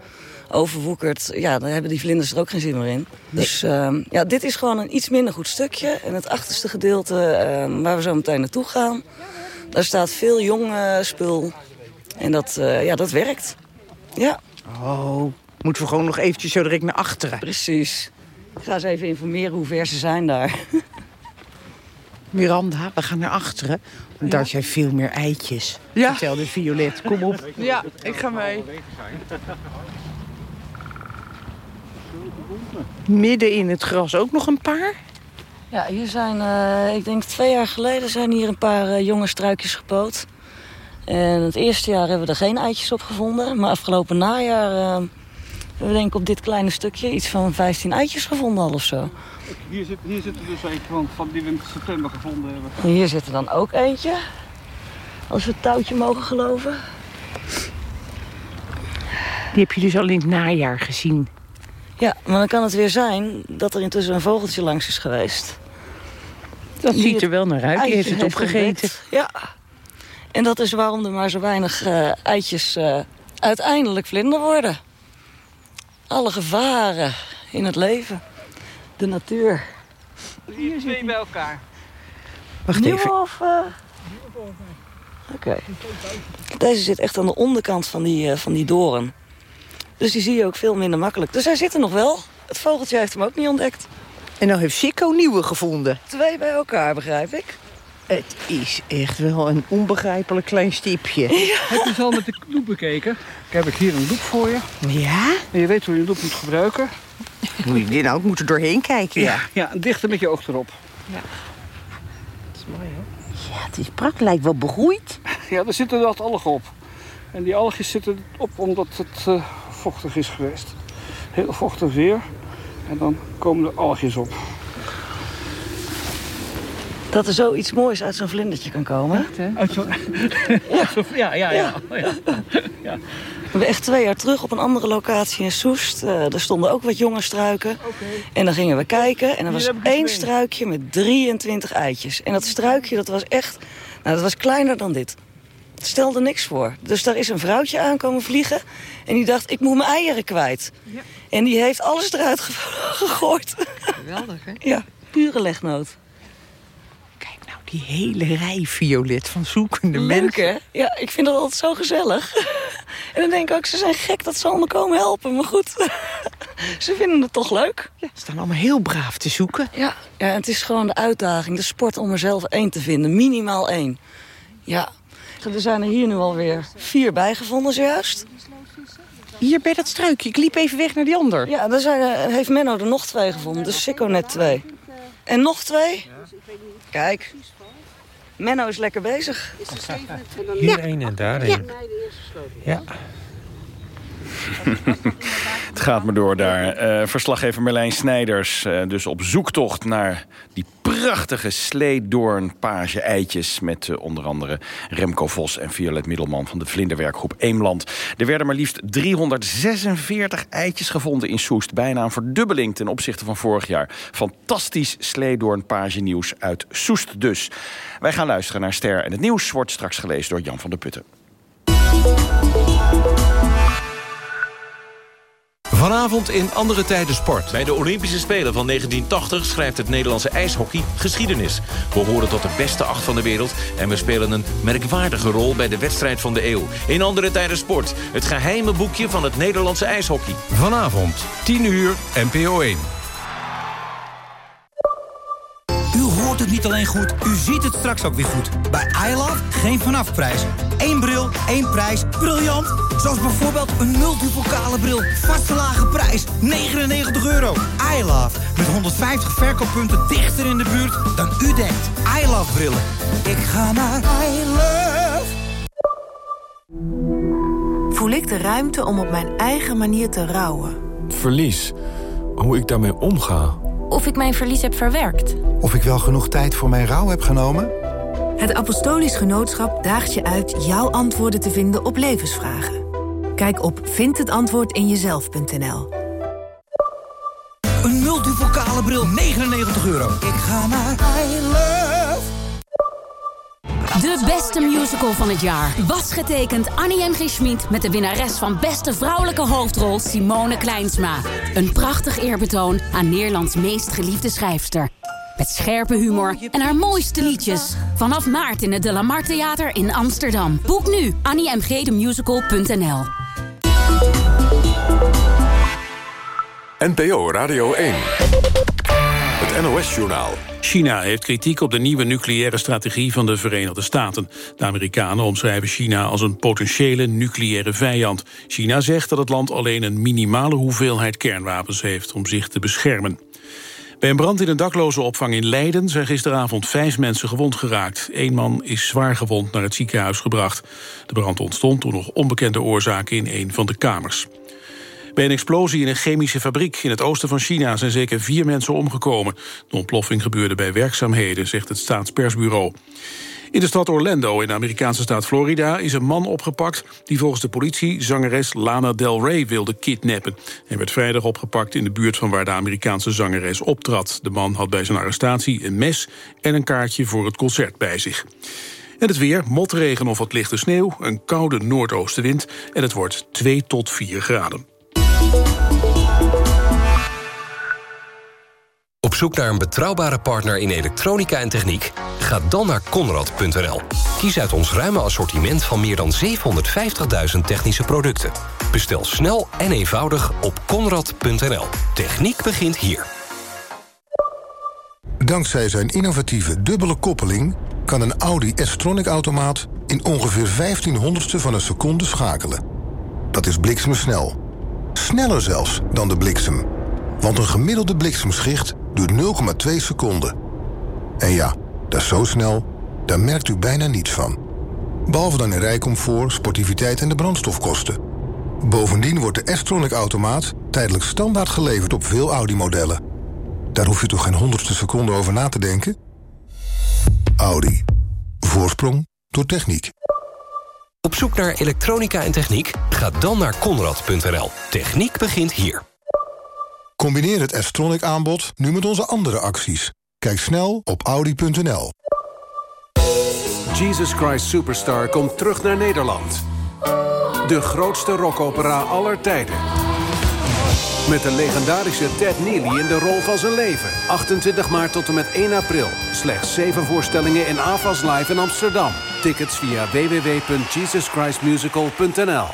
overwoekert, ja, dan hebben die vlinders er ook geen zin meer in. Dus ehm, ja, dit is gewoon een iets minder goed stukje. En het achterste gedeelte, ehm, waar we zo meteen naartoe gaan... daar staat veel jong eh, spul. En dat, eh, ja, dat werkt. Ja. Oh, moeten we gewoon nog eventjes zo direct naar achteren. Precies. Ik ga eens even informeren hoe ver ze zijn daar. [LAUGHS] Miranda, we gaan naar achteren. Want daar zijn veel meer eitjes. Ja. Vertelde Violet, kom op. Ja, ik ga mee. Midden in het gras ook nog een paar. Ja, hier zijn, eh, ik denk twee jaar geleden zijn hier een paar eh, jonge struikjes gepoot. En het eerste jaar hebben we er geen eitjes op gevonden. Maar afgelopen najaar eh, hebben we denk ik op dit kleine stukje iets van 15 eitjes gevonden al of zo. Hier zit, hier zit er dus een van, van die we in september gevonden hebben. En hier zit er dan ook eentje. Als we het touwtje mogen geloven. Die heb je dus al in het najaar gezien. Ja, maar dan kan het weer zijn dat er intussen een vogeltje langs is geweest. Dat ziet er wel naar uit. Die heeft het opgegeten. Ja. En dat is waarom er maar zo weinig eh, eitjes eh, uiteindelijk vlinder worden. Alle gevaren in het leven. De natuur. Hier twee bij elkaar. Wacht Nieuwe even. of... eh? Oké. Deze zit echt aan de onderkant van die, eh, van die doren. Dus die zie je ook veel minder makkelijk. Dus hij zit er nog wel. Het vogeltje heeft hem ook niet ontdekt. En nou heeft Chico nieuwe gevonden. Twee bij elkaar, begrijp ik. Het is echt wel een onbegrijpelijk klein stipje. Heb je ze al met de loep bekeken? Ik heb ik hier een loep voor je. Ja? En je weet hoe je een loep moet gebruiken. Moet je nou ook moeten doorheen kijken, ja. Ja, dichter met je oog erop. Ja, het is prachtig. Lijkt wel begroeid. [LAUGHS] Ja, er zitten wat algen op. En die algen zitten op omdat het eh, vochtig is geweest. Heel vochtig weer. En dan komen er algjes op. Dat er zoiets moois uit zo'n vlindertje kan komen. Uit zo'n... [LAUGHS] ja, ja, ja. ja. ja. Hebben echt twee jaar terug op een andere locatie in Soest. Eh, er stonden ook wat jonge struiken. En dan gingen we kijken. En er was één struikje met 23 eitjes. En dat struikje dat was echt... Nou, dat was kleiner dan dit. Het stelde niks voor. Dus daar is een vrouwtje aankomen vliegen. En die dacht, ik moet mijn eieren kwijt. En die heeft alles eruit ge- [LAUGHS] gegooid. Geweldig, hè? Ja, pure legnoot. Nou, die hele rij violet van zoekende Leuk, mensen. hè? Ja, ik vind dat altijd zo gezellig. [LAUGHS] En dan denk ik ook, ze zijn gek dat ze allemaal komen helpen. Maar goed, [LAUGHS] ze vinden het toch leuk. Ze staan allemaal heel braaf te zoeken. Ja, ja, het is gewoon de uitdaging, de sport om er zelf één te vinden. Minimaal één. Ja, er zijn er hier nu alweer vier bijgevonden zojuist. Hier bij dat struikje. Ik liep even weg naar die ander. Ja, dan zijn er, heeft Menno er nog twee gevonden, dus Sikko net twee. En nog twee? Kijk, Menno is lekker bezig. [LAUGHS] Hier één en daar één. Ja. [LAUGHS] Het gaat maar door daar. Eh, verslaggever Merlijn Snijders. eh, dus op zoektocht naar die prachtige sleedoornpage eitjes... met eh, onder andere Remco Vos en Violet Middelman... van de vlinderwerkgroep Eemland. Er werden maar liefst 346 eitjes gevonden in Soest. Bijna een verdubbeling ten opzichte van vorig jaar. Fantastisch sleedoornpage nieuws uit Soest dus. Wij gaan luisteren naar Ster en het nieuws... wordt straks gelezen door Jan van der Putten. Vanavond in andere tijden sport. Bij de Olympische Spelen van 1980 schrijft het Nederlandse ijshockey geschiedenis. We horen tot de beste acht van de wereld en we spelen een merkwaardige rol bij de wedstrijd van de eeuw. In andere tijden sport, het geheime boekje van het Nederlandse ijshockey. Vanavond, 10 uur, NPO 1. Niet alleen goed, u ziet het straks ook weer goed. Bij iLove geen vanafprijs. Eén bril, één prijs. Briljant! Zoals bijvoorbeeld een multipokale bril. Vaste lage prijs, 99 euro. iLove, met 150 verkooppunten dichter in de buurt dan u denkt. iLove brillen. Ik ga naar iLove. Voel ik de ruimte om op mijn eigen manier te rouwen? Verlies. Hoe ik daarmee omga. Of ik mijn verlies heb verwerkt. Of ik wel genoeg tijd voor mijn rouw heb genomen? Het Apostolisch Genootschap daagt je uit jouw antwoorden te vinden op levensvragen. Kijk op vindhetamwoordinjezelf.nl Een multipokale bril, 99 euro. Ik ga naar iLove. De beste musical van het jaar was getekend Annie M. G. Schmid... met de winnares van beste vrouwelijke hoofdrol Simone Kleinsma. Een prachtig eerbetoon aan Nederlands meest geliefde schrijfster. Met scherpe humor en haar mooiste liedjes. Vanaf maart in het De La Mar Theater in Amsterdam. Boek nu anniemgdemusical.nl NPO Radio 1. Het NOS-journaal. China heeft kritiek op de nieuwe nucleaire strategie van de Verenigde Staten. De Amerikanen omschrijven China als een potentiële nucleaire vijand. China zegt dat het land alleen een minimale hoeveelheid kernwapens heeft om zich te beschermen. Bij een brand in een dakloze opvang in Leiden zijn gisteravond vijf mensen gewond geraakt. Eén man is zwaar gewond naar het ziekenhuis gebracht. De brand ontstond door nog onbekende oorzaken in een van de kamers. Bij een explosie in een chemische fabriek in het oosten van China zijn zeker vier mensen omgekomen. De ontploffing gebeurde bij werkzaamheden, zegt het staatspersbureau. In de stad Orlando in de Amerikaanse staat Florida is een man opgepakt die volgens de politie zangeres Lana Del Rey wilde kidnappen. Hij werd vrijdag opgepakt in de buurt van waar de Amerikaanse zangeres optrad. De man had bij zijn arrestatie een mes en een kaartje voor het concert bij zich. En het weer, motregen of wat lichte sneeuw, een koude noordoostenwind... en het wordt 2 tot 4 graden. Zoek naar een betrouwbare partner in elektronica en techniek? Ga dan naar Conrad.nl. Kies uit ons ruime assortiment van meer dan 750.000 technische producten. Bestel snel en eenvoudig op Conrad.nl. Techniek begint hier. Dankzij zijn innovatieve dubbele koppeling... kan een Audi S-Tronic-automaat in ongeveer 15 honderdste van een seconde schakelen. Dat is bliksemsnel. Sneller zelfs dan de bliksem. Want een gemiddelde bliksemschicht duurt 0,2 seconden. En ja, dat is zo snel, daar merkt u bijna niets van. Behalve dan in rijcomfort, sportiviteit en de brandstofkosten. Bovendien wordt de S-Tronic-automaat tijdelijk standaard geleverd op veel Audi-modellen. Daar hoef je toch geen honderdste seconde over na te denken? Audi. Voorsprong door techniek. Op zoek naar elektronica en techniek? Ga dan naar Conrad.nl. Techniek begint hier. Combineer het S-Tronic aanbod nu met onze andere acties. Kijk snel op Audi.nl. Jesus Christ Superstar komt terug naar Nederland. De grootste rockopera aller tijden. Met de legendarische Ted Neely in de rol van zijn leven. 28 maart tot en met 1 april. Slechts 7 voorstellingen in AFAS Live in Amsterdam. Tickets via www.jesuschristmusical.nl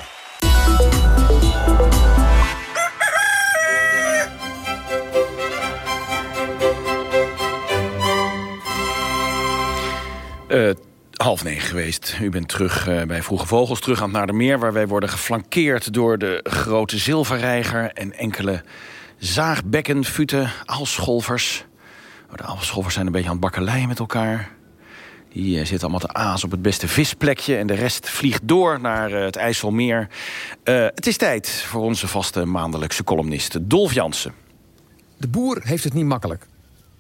half negen geweest. U bent terug uh, bij Vroege Vogels, terug aan het Meer, waar wij worden geflankeerd door de grote zilverreiger... en enkele zaagbekken, futen, aalscholvers. Oh, de aalscholvers zijn een beetje aan het bakkeleien met elkaar. Die uh, zitten allemaal te aas op het beste visplekje... en de rest vliegt door naar het IJsselmeer. het is tijd voor onze vaste maandelijkse columnist Dolf Jansen. De boer heeft het niet makkelijk.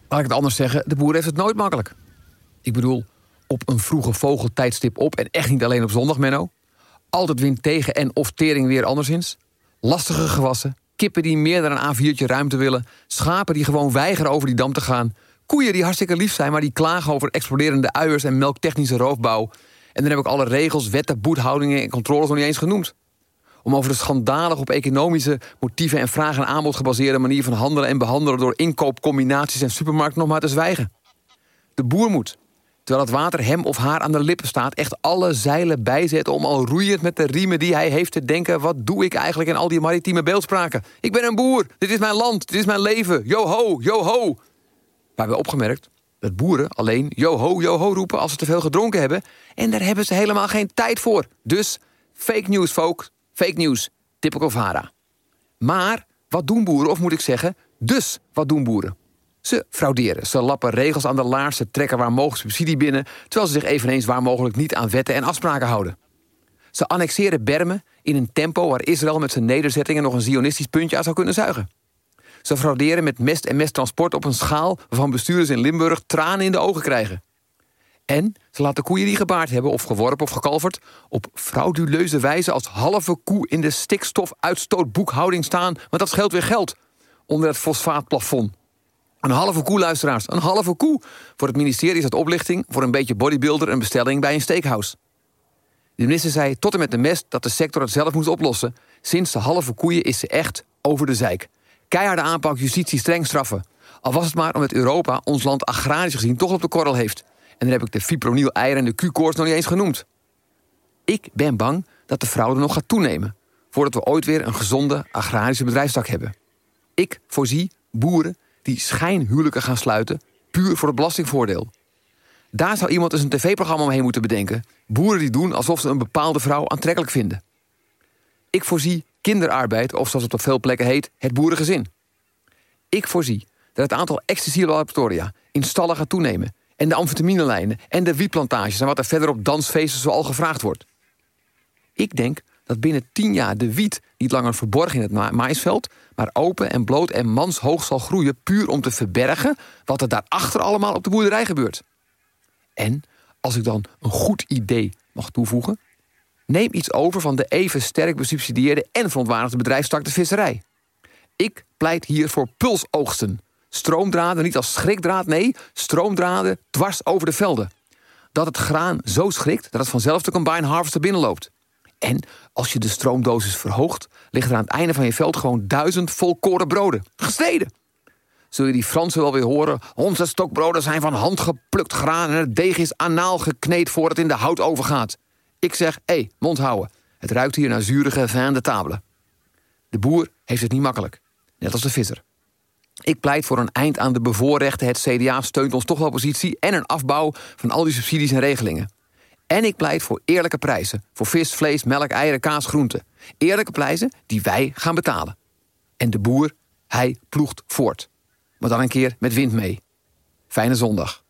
Laat ik het anders zeggen, de boer heeft het nooit makkelijk. Ik bedoel, op een vroege vogeltijdstip op... en echt niet alleen op zondag, Menno. Altijd wind tegen en of tering weer anderszins. Lastige gewassen, kippen die meer dan een A4'tje ruimte willen... schapen die gewoon weigeren over die dam te gaan... koeien die hartstikke lief zijn, maar die klagen over exploderende uiers... en melktechnische roofbouw. En dan heb ik alle regels, wetten, boethoudingen en controles nog niet eens genoemd. Om over de schandalig op economische motieven en vraag en aanbod gebaseerde manier van handelen en behandelen door inkoopcombinaties en supermarkt nog maar te zwijgen. De boer moet, terwijl het water hem of haar aan de lippen staat... echt alle zeilen bijzetten om al roeiend met de riemen die hij heeft te denken... wat doe ik eigenlijk in al die maritieme beeldspraken? Ik ben een boer, dit is mijn land, dit is mijn leven, yo ho, yo ho. We hebben opgemerkt dat boeren alleen yo ho, yo ho roepen... als ze te veel gedronken hebben en daar hebben ze helemaal geen tijd voor. Dus fake news, folks, fake news, typical Vara. Maar wat doen boeren, of moet ik zeggen, dus wat doen boeren? Ze frauderen. Ze lappen regels aan de laars, ze trekken waar mogelijk subsidie binnen... terwijl ze zich eveneens waar mogelijk niet aan wetten en afspraken houden. Ze annexeren bermen in een tempo waar Israël met zijn nederzettingen... nog een zionistisch puntje aan zou kunnen zuigen. Ze frauderen met mest en mesttransport op een schaal... waarvan bestuurders in Limburg tranen in de ogen krijgen. En ze laten koeien die gebaard hebben of geworpen of gekalverd... op frauduleuze wijze als halve koe in de stikstofuitstootboekhouding staan... want dat scheelt weer geld onder het fosfaatplafond. Een halve koe, luisteraars. Een halve koe. Voor het ministerie is dat oplichting. Voor een beetje bodybuilder een bestelling bij een steakhouse. De minister zei tot en met de mest dat de sector het zelf moest oplossen. Sinds de halve koeien is ze echt over de zeik. Keiharde aanpak, justitie, streng straffen. Al was het maar omdat Europa ons land agrarisch gezien toch op de korrel heeft. En dan heb ik de fipronil eieren en de Q-koorts nog niet eens genoemd. Ik ben bang dat de fraude nog gaat toenemen... voordat we ooit weer een gezonde agrarische bedrijfstak hebben. Ik voorzie boeren die schijnhuwelijken gaan sluiten... puur voor het belastingvoordeel. Daar zou iemand eens een tv-programma omheen moeten bedenken. Boeren die doen alsof ze een bepaalde vrouw aantrekkelijk vinden. Ik voorzie kinderarbeid, of zoals het op veel plekken heet, het boerengezin. Ik voorzie dat het aantal ecstasy-laboratoria in stallen gaat toenemen... en de amfetaminelijnen en de wietplantages... en wat er verder op dansfeesten zoal gevraagd wordt. Ik denk dat binnen tien jaar de wiet niet langer verborgen in het ma maïsveld... maar open en bloot en manshoog zal groeien... puur om te verbergen wat er daarachter allemaal op de boerderij gebeurt. En, als ik dan een goed idee mag toevoegen... neem iets over van de even sterk besubsidieerde... en verontwaardigde bedrijfstak de visserij. Ik pleit hier voor pulsoogsten. Stroomdraden niet als schrikdraad, nee, stroomdraden dwars over de velden. Dat het graan zo schrikt dat het vanzelf de combine harvester binnenloopt. En als je de stroomdosis verhoogt... liggen er aan het einde van je veld gewoon duizend volkoren broden. Gesneden! Zul je die Fransen wel weer horen? Onze stokbroden zijn van handgeplukt graan... en het deeg is anaal gekneed voordat het in de hout overgaat. Ik zeg, hé, hey, mond houden. Het ruikt hier naar zurige vin de table. De boer heeft het niet makkelijk. Net als de visser. Ik pleit voor een eind aan de bevoorrechten. Het CDA steunt ons toch wel positie... en een afbouw van al die subsidies en regelingen. En ik pleit voor eerlijke prijzen. Voor vis, vlees, melk, eieren, kaas, groenten. Eerlijke prijzen die wij gaan betalen. En de boer, hij ploegt voort. Maar dan een keer met wind mee. Fijne zondag.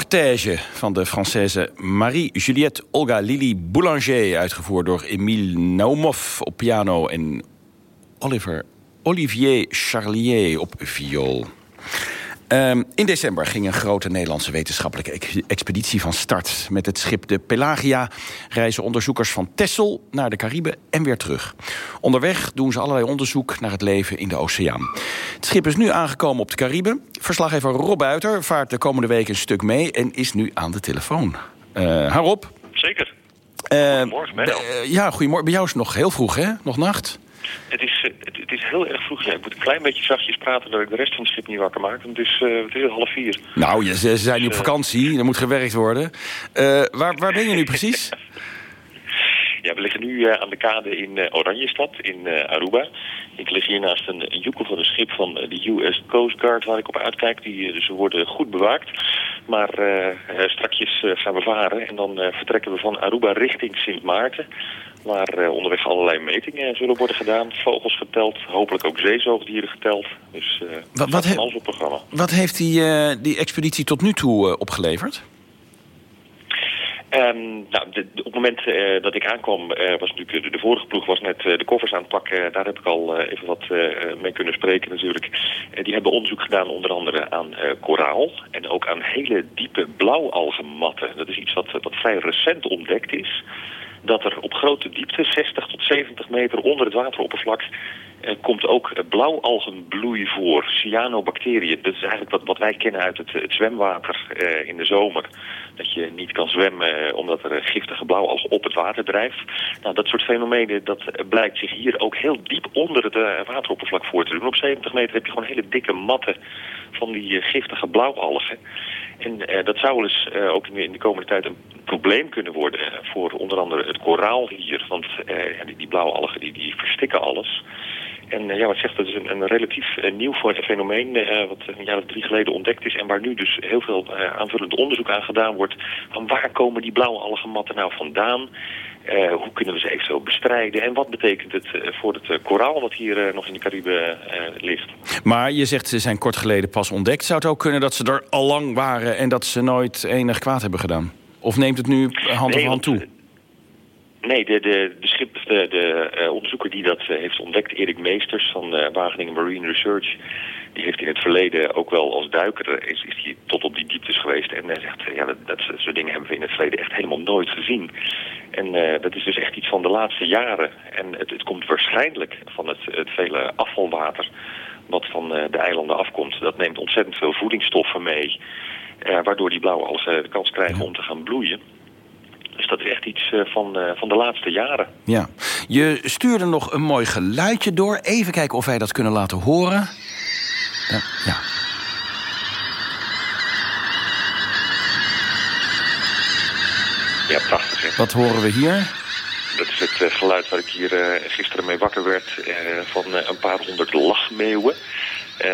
Cortège van de Française Marie-Juliette Olga Lily Boulanger... uitgevoerd door Emile Naumov op piano en Oliver, Olivier Charlier op viool. Um, in december ging een grote Nederlandse wetenschappelijke ex expeditie van start. Met het schip de Pelagia reizen onderzoekers van Texel naar de Cariben en weer terug. Onderweg doen ze allerlei onderzoek naar het leven in de oceaan. Het schip is nu aangekomen op de Cariben. Verslaggever Rob Buiter vaart de komende week een stuk mee en is nu aan de telefoon. Uh, Rob. Zeker. Uh, goedemorgen. Uh, ja, goedemorgen. Bij jou is het nog heel vroeg, hè? Nog nacht? Het is, uh, het, het, is heel erg vroeg. Ja, ik moet een klein beetje zachtjes praten... dat ik de rest van het schip niet wakker maak. Want het is, uh, het is half vier. Nou, je, ze zijn nu op vakantie. Er moet gewerkt worden. waar, waar ben je nu precies? [LAUGHS] Ja, we liggen nu uh, aan de kade in uh, Oranjestad, in uh, Aruba. Ik lig hier naast een, een joekel van een schip van de US Coast Guard waar ik op uitkijk. Die, ze worden goed bewaakt. Maar strakjes gaan we varen en dan vertrekken we van Aruba richting Sint Maarten. Waar onderweg allerlei metingen zullen worden gedaan. Vogels geteld, hopelijk ook zeezoogdieren geteld. Dus wat, wat, he alles op programma. wat heeft die, die expeditie tot nu toe opgeleverd? Ehm, nou, de, op het moment uh, dat ik aankwam, uh, was natuurlijk de, de, vorige ploeg was net uh, de koffers aan het pakken. Daar heb ik al even wat mee kunnen spreken natuurlijk. die hebben onderzoek gedaan onder andere aan koraal en ook aan hele diepe blauwalgenmatten. Dat is iets wat, wat vrij recent ontdekt is. Dat er op grote diepte, 60 tot 70 meter onder het wateroppervlak, er komt ook blauwalgenbloei voor, cyanobacteriën. Dat is eigenlijk wat, wat wij kennen uit het, het zwemwater eh, in de zomer. Dat je niet kan zwemmen eh, omdat er giftige blauwalg op het water drijft. Nou, dat soort fenomenen, dat blijkt zich hier ook heel diep onder het wateroppervlak voor te doen. Op 70 meter heb je gewoon hele dikke matten van die giftige blauwalgen. En dat zou wel eens ook in de, komende tijd een probleem kunnen worden voor onder andere het koraal hier. Want die, die blauwalgen die, die verstikken alles. En eh, ja, wat zegt, dat is een, een relatief uh, nieuw fenomeen, uh, wat een jaar of drie geleden ontdekt is en waar nu dus heel veel aanvullend onderzoek aan gedaan wordt. Van waar komen die blauwe algematten nou vandaan? hoe kunnen we ze eventueel bestrijden? En wat betekent het voor het koraal wat hier nog in de Cariben ligt? Maar je zegt ze zijn kort geleden pas ontdekt. Zou het ook kunnen dat ze er al lang waren en dat ze nooit enig kwaad hebben gedaan? Of neemt het nu hand nee, op hand toe? Nee, de, de, de, schip, de, de uh, onderzoeker die dat uh, heeft ontdekt, Erik Meesters van uh, Wageningen Marine Research, die heeft in het verleden ook wel als duiker, is, is die tot op die dieptes geweest. En hij zegt, ja, dat, dat soort dingen hebben we in het verleden echt helemaal nooit gezien. En dat is dus echt iets van de laatste jaren. En het, het komt waarschijnlijk van het, het vele afvalwater wat van de eilanden afkomt. Dat neemt ontzettend veel voedingsstoffen mee, waardoor die blauwe algen de kans krijgen om te gaan bloeien. Dus dat is echt iets eh, van, uh, van de laatste jaren. Ja. Je stuurde nog een mooi geluidje door. Even kijken of wij dat kunnen laten horen. Ja. ja. Ja, prachtig. Hè? Wat horen we hier? Dat is het uh, geluid waar ik hier uh, gisteren mee wakker werd uh, van een paar honderd lachmeeuwen.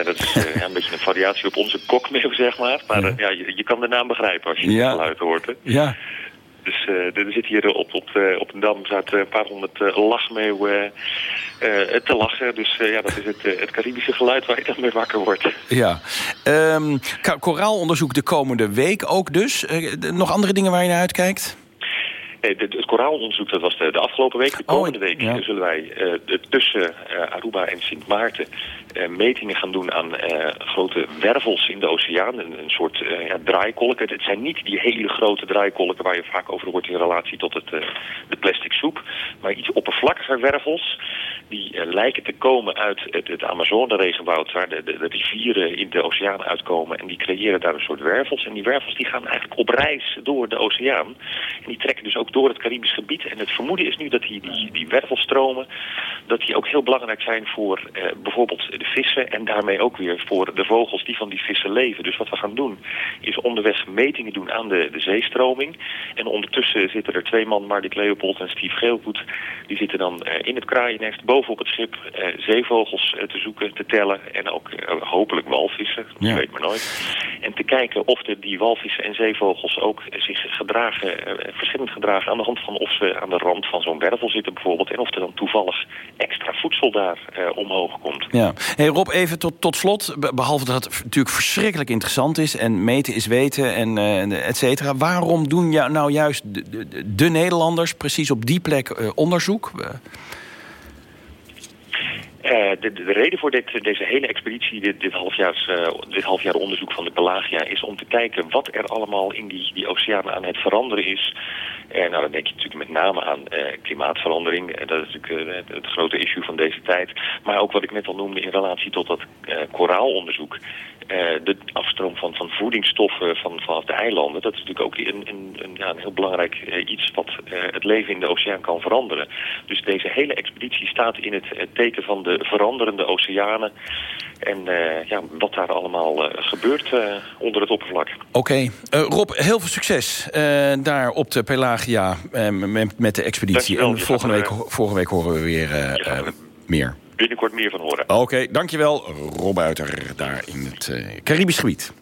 dat is ja, [LAUGHS] een beetje een variatie op onze kokmeeuw, zeg maar. Maar ja. je, je, kan de naam begrijpen als je ja. het geluid hoort. Hè? Ja. Dus uh, er zit hier op, op, uh, op een dam zaten een paar honderd uh, lachmeeuwen te lachen. Dus ja, dat is het, het Caribische geluid waar je dan mee wakker wordt. Ja. Um, koraalonderzoek de komende week ook dus. nog andere dingen waar je naar uitkijkt? Het koraalonderzoek dat was de, afgelopen week. De oh, komende week zullen wij tussen Aruba en Sint Maarten metingen gaan doen aan uh, grote wervels in de oceaan. Een, soort uh, ja, draaikolken. Het zijn niet die hele grote draaikolken waar je vaak over hoort in relatie tot het, de plastic soep. Maar iets oppervlakkiger wervels. Die lijken te komen uit het, het Amazone-regenwoud waar de, de, rivieren in de oceaan uitkomen. En die creëren daar een soort wervels. En die wervels die gaan eigenlijk op reis door de oceaan. En die trekken dus ook door het Caribisch gebied. En het vermoeden is nu dat die, die, wervelstromen dat die ook heel belangrijk zijn voor bijvoorbeeld vissen en daarmee ook weer voor de vogels die van die vissen leven. Dus wat we gaan doen is onderweg metingen doen aan de, de zeestroming. En ondertussen zitten er twee man, Mardik Leopold en Steve Geelgoed, die zitten dan uh, in het kraaiennest bovenop het schip uh, zeevogels uh, te zoeken, te tellen en ook hopelijk walvissen, dat ja. weet maar nooit. En te kijken of de, die walvissen en zeevogels ook zich gedragen, verschillend gedragen aan de hand van of ze aan de rand van zo'n wervel zitten bijvoorbeeld en of er dan toevallig extra voedsel daar omhoog komt. Ja. Hey Rob, even tot, tot slot. Behalve dat het natuurlijk verschrikkelijk interessant is... en meten is weten en uh, et cetera. Waarom doen jou, nou juist de, de, de, Nederlanders precies op die plek uh, onderzoek? Uh, de, de, reden voor dit, deze hele expeditie, dit, dit, halfjaars, dit halfjaar onderzoek van de Pelagia, is om te kijken wat er allemaal in die, die oceanen aan het veranderen is. Uh, nou, dan denk je natuurlijk met name aan klimaatverandering. dat is natuurlijk het grote issue van deze tijd. Maar ook wat ik net al noemde in relatie tot dat koraalonderzoek. De afstroom van, van voedingsstoffen van, vanaf de eilanden. Dat is natuurlijk ook een, een, een, ja, een heel belangrijk iets wat het leven in de oceaan kan veranderen. Dus deze hele expeditie staat in het, teken van de veranderende oceanen. En ja, wat daar allemaal gebeurt onder het oppervlak. Oké. Okay. Rob, heel veel succes daar op de Pelagia met, met de expeditie. En volgende week, volgende week horen we weer meer. Binnenkort meer van horen. Oké, dankjewel Rob Uiter daar in het Caribisch gebied.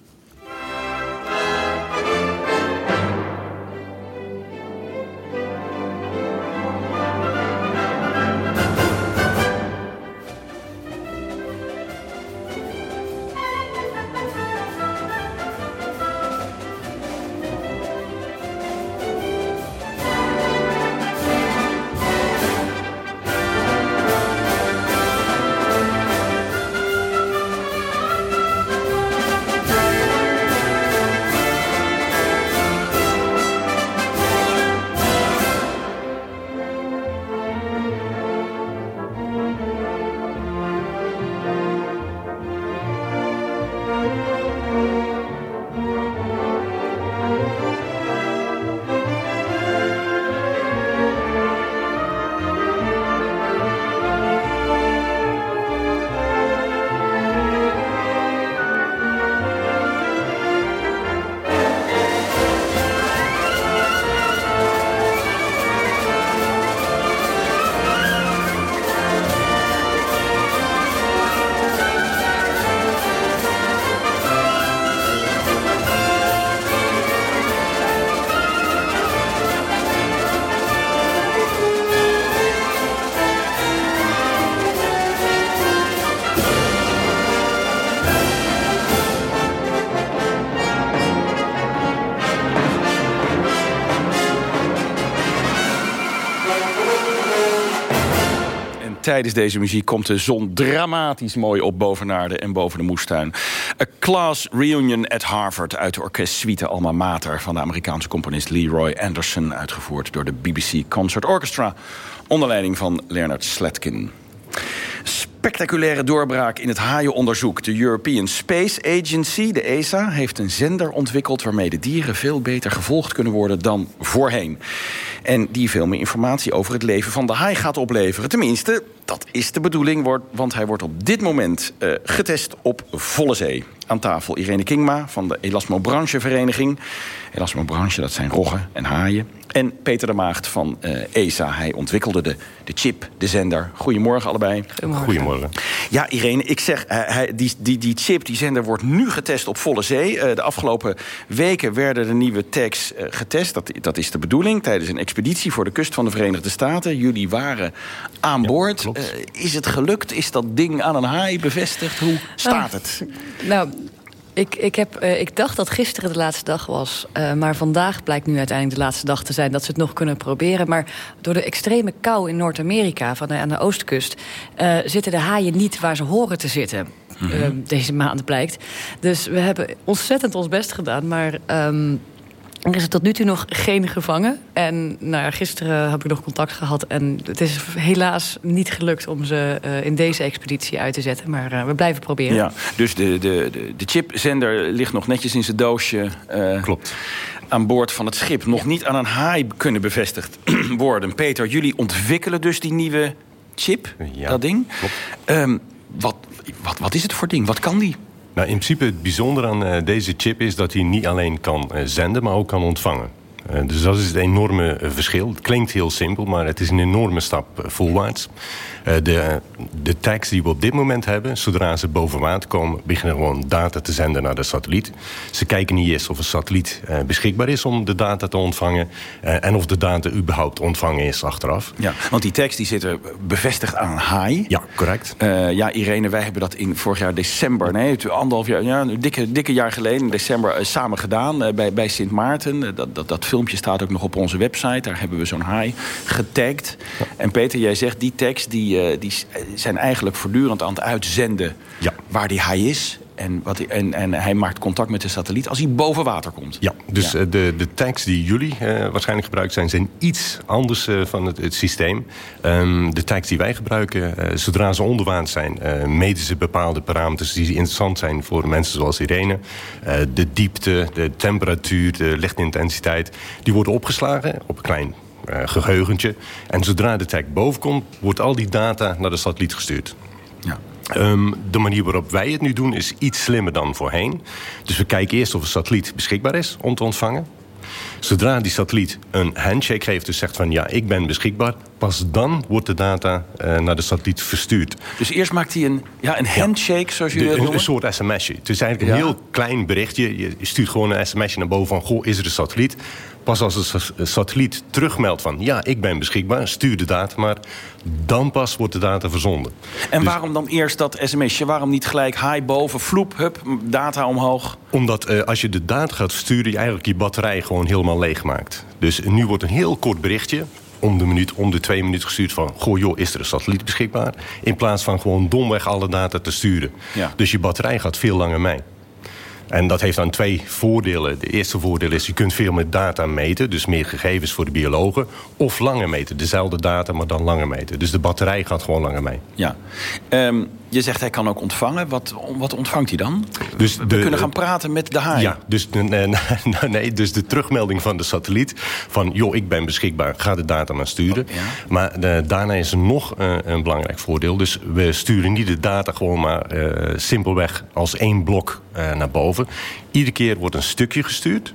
Tijdens deze muziek komt de zon dramatisch mooi op boven Naarden en boven de moestuin. A Class Reunion at Harvard uit de orkestsuite Alma Mater... van de Amerikaanse componist Leroy Anderson... uitgevoerd door de BBC Concert Orchestra... onder leiding van Leonard Slatkin. Spectaculaire doorbraak in het haaiononderzoek. De European Space Agency, de ESA, heeft een zender ontwikkeld... waarmee de dieren veel beter gevolgd kunnen worden dan voorheen. En die veel meer informatie over het leven van de haai gaat opleveren. Tenminste, dat is de bedoeling, want hij wordt op dit moment uh, getest op volle zee. Aan tafel Irene Kingma van de Elasmo Branchevereniging. Elasmo Branche, dat zijn roggen en haaien. En Peter de Maagd van uh, ESA. Hij ontwikkelde de, de chip, de zender. Goedemorgen allebei. Goedemorgen. Ja, Irene, ik zeg, uh, hij, die, die, die chip, die zender wordt nu getest op volle zee. Uh, de afgelopen weken werden de nieuwe tags getest. Dat, dat is de bedoeling, tijdens een expeditie voor de kust van de Verenigde Staten. Jullie waren aan Ja, boord. is het gelukt? Is dat ding aan een haai bevestigd? Hoe staat het? Nou, ik, ik, heb, eh, ik dacht dat gisteren de laatste dag was. eh, maar vandaag blijkt nu uiteindelijk de laatste dag te zijn... dat ze het nog kunnen proberen. Maar door de extreme kou in Noord-Amerika, van de- aan de oostkust... eh, zitten de haaien niet waar ze horen te zitten. Mhm. deze maand blijkt. Dus we hebben ontzettend ons best gedaan. Maar ehm, er is er tot nu toe nog geen gevangen. En nou ja, gisteren heb ik nog contact gehad. En het is helaas niet gelukt om ze eh, in deze expeditie uit te zetten. Maar eh, we blijven proberen. Ja, dus de, de, de, de chipzender ligt nog netjes in zijn doosje. Klopt. Aan boord van het schip. Nog niet aan een haai kunnen bevestigd [CLEARS THROAT] worden. Peter, jullie ontwikkelen dus die nieuwe chip, dat ding. Ehm, wat, wat, wat is het voor ding? Wat kan die? Nou, in principe het bijzondere aan eh, deze chip is dat hij niet alleen kan eh, zenden, maar ook kan ontvangen. Eh, dus dat is het enorme eh, verschil. Het klinkt heel simpel, maar het is een enorme stap eh, voorwaarts. De, de tags die we op dit moment hebben, zodra ze boven water komen, beginnen gewoon data te zenden naar de satelliet. Ze kijken niet eerst of een satelliet beschikbaar is om de data te ontvangen en of de data überhaupt ontvangen is achteraf. Ja, want die tags die zitten bevestigd aan een haai. Ja, correct. ja, Irene, wij hebben dat in vorig jaar december, nee, het- anderhalf jaar, ja, een dikke, dikke jaar geleden, in december, samen gedaan bij, bij Sint Maarten. Dat, dat, dat filmpje staat ook nog op onze website. Daar hebben we zo'n haai getagd. En Peter, jij zegt, die tags die, eh, die zijn eigenlijk voortdurend aan het uitzenden waar die haai is. En, wat, hij- en, en hij maakt contact met de satelliet als hij boven water komt. Ja, dus eh, de, de tags die jullie eh, waarschijnlijk gebruikt zijn... zijn iets anders eh, van het, het systeem. Ehm, de tags die wij gebruiken, zodra ze onder water zijn... meten ze bepaalde parameters die interessant zijn voor mensen zoals Irene. De diepte, de temperatuur, de lichtintensiteit... die worden opgeslagen op een klein eh, geheugentje. En zodra de tag boven komt, wordt al die data naar de satelliet gestuurd. Ja. Ehm, de manier waarop wij het nu doen is iets slimmer dan voorheen. Dus we kijken eerst of een satelliet beschikbaar is om te ontvangen. Zodra die satelliet een handshake geeft, dus zegt van ja, ik ben beschikbaar, pas dan wordt de data eh, naar de satelliet verstuurd. Dus eerst maakt hij een, ja, een handshake, zoals jullie een, een soort sms'je. Het is eigenlijk een Ja. heel klein berichtje. Je je stuurt gewoon een sms'je naar boven van... goh, is er een satelliet? Pas als de sa- satelliet terugmeldt van... ja, ik ben beschikbaar, stuur de data maar... dan pas wordt de data verzonden. En Dus- waarom dan eerst dat sms'je? Waarom niet gelijk haai boven, vloep, hup, data omhoog? Omdat eh, als je de data gaat versturen... je eigenlijk je batterij gewoon helemaal leeg maakt. Dus nu wordt een heel kort berichtje om de minuut, om de twee minuten gestuurd van... goh joh, is er een satelliet beschikbaar? In plaats van gewoon domweg alle data te sturen. Ja. Dus je batterij gaat veel langer mee. En dat heeft dan twee voordelen. De eerste voordeel is, je kunt veel meer data meten. Dus meer gegevens voor de biologen. Of langer meten. Dezelfde data, maar dan langer meten. Dus de batterij gaat gewoon langer mee. Ja. Ehm, je zegt hij kan ook ontvangen. Wat, wat ontvangt hij dan? Dus We de- kunnen gaan praten met de haai. Ja, dus, de- nee, [LAUGHS] nee, dus de terugmelding van de satelliet... van joh, ik ben beschikbaar, ga de data maar sturen. Maar eh, daarna is er nog eh, een belangrijk voordeel. Dus we sturen niet de data gewoon maar eh, simpelweg als één blok naar boven. Iedere keer wordt een stukje gestuurd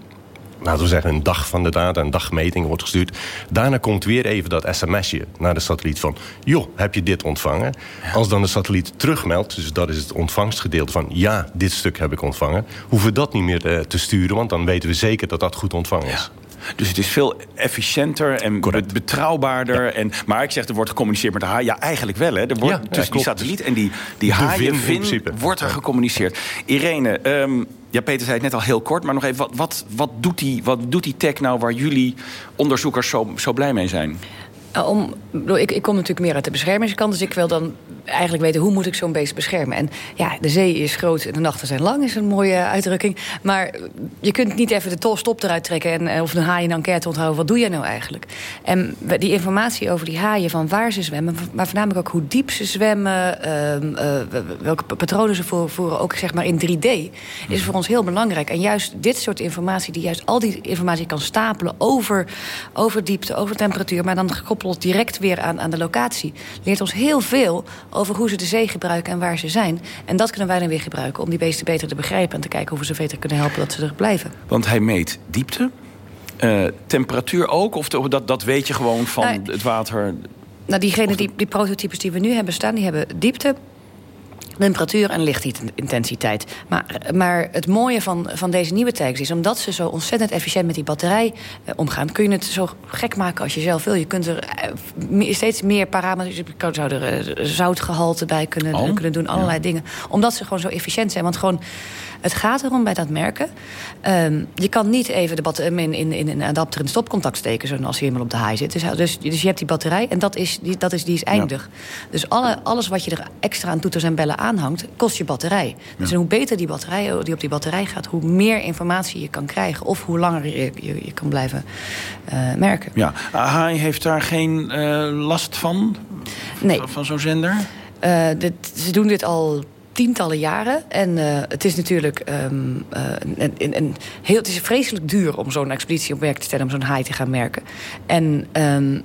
laten we zeggen, een dag van de data, een dagmeting wordt gestuurd. Daarna komt weer even dat sms'je naar de satelliet van... joh, heb je dit ontvangen? Als dan de satelliet terugmeldt, dus dat is het ontvangstgedeelte van... ja, dit stuk heb ik ontvangen, hoeven we dat niet meer eh, te sturen... want dan weten we zeker dat dat goed ontvangen is. Dus het is veel efficiënter en be- betrouwbaarder. En, maar ik zeg, er wordt gecommuniceerd met de haai. Ja, eigenlijk wel. Hè. Er wordt, Ja, ja, tussen die satelliet en die, die haaienvin wordt er gecommuniceerd. Irene, ehm, ja, Peter zei het net al heel kort. Maar nog even, wat, wat, wat, doet, die, wat doet die tech nou waar jullie onderzoekers zo, zo blij mee zijn? Uh, om, ik, ik kom natuurlijk meer uit de beschermingskant, dus ik wil dan eigenlijk weten hoe moet ik zo'n beest beschermen. En ja, de zee is groot en de nachten zijn lang, is een mooie uitdrukking. Maar je kunt niet even de stop eruit trekken en, of een haai een enquête onthouden. Wat doe jij nou eigenlijk? En die informatie over die haaien, van waar ze zwemmen, maar voornamelijk ook hoe diep ze zwemmen, uh, welke patronen ze voeren, ook zeg maar in 3D, is voor ons heel belangrijk. En juist dit soort informatie, die juist al die informatie kan stapelen over, over diepte, over temperatuur, maar dan gekoppeld direct weer aan, aan de locatie, leert ons heel veel over hoe ze de zee gebruiken en waar ze zijn. En dat kunnen wij dan weer gebruiken om die beesten beter te begrijpen... en te kijken hoe we ze beter kunnen helpen dat ze er blijven. Want hij meet diepte, uh, temperatuur ook? Of dat, dat weet je gewoon van nou, het water? Nou, diegene, die, die prototypes die we nu hebben staan... die hebben diepte, temperatuur en lichtintensiteit. Maar, maar het mooie van, van deze nieuwe tags is... omdat ze zo ontzettend efficiënt met die batterij eh, omgaan... kun je het zo gek maken als je zelf wil. Je kunt er eh, steeds meer parameters... je zou er eh, zoutgehalte bij kunnen, Oh, kunnen doen, allerlei ja. dingen. Omdat ze gewoon zo efficiënt zijn. Want gewoon, het gaat erom bij dat merken... ehm, je kan niet even de bat- in, in, in een adapter in stopcontact steken... zoals hij helemaal op de haai zit. Dus, dus, dus je hebt die batterij en dat is, die, dat is, die is eindig. Dus alle, alles wat je er extra aan toeters en bellen aanhangt... kost je batterij. Dus hoe beter die batterij die op die batterij gaat... hoe meer informatie je kan krijgen... of hoe langer je, je, je kan blijven eh, merken. Ja, hij heeft daar geen eh, last van? Nee. Van zo'n zender? Eh, dit, ze doen dit al tientallen jaren. En uh, het is natuurlijk um, een, een, heel, het is vreselijk duur om zo'n expeditie op werk te stellen... om zo'n haai te gaan merken. En... Um,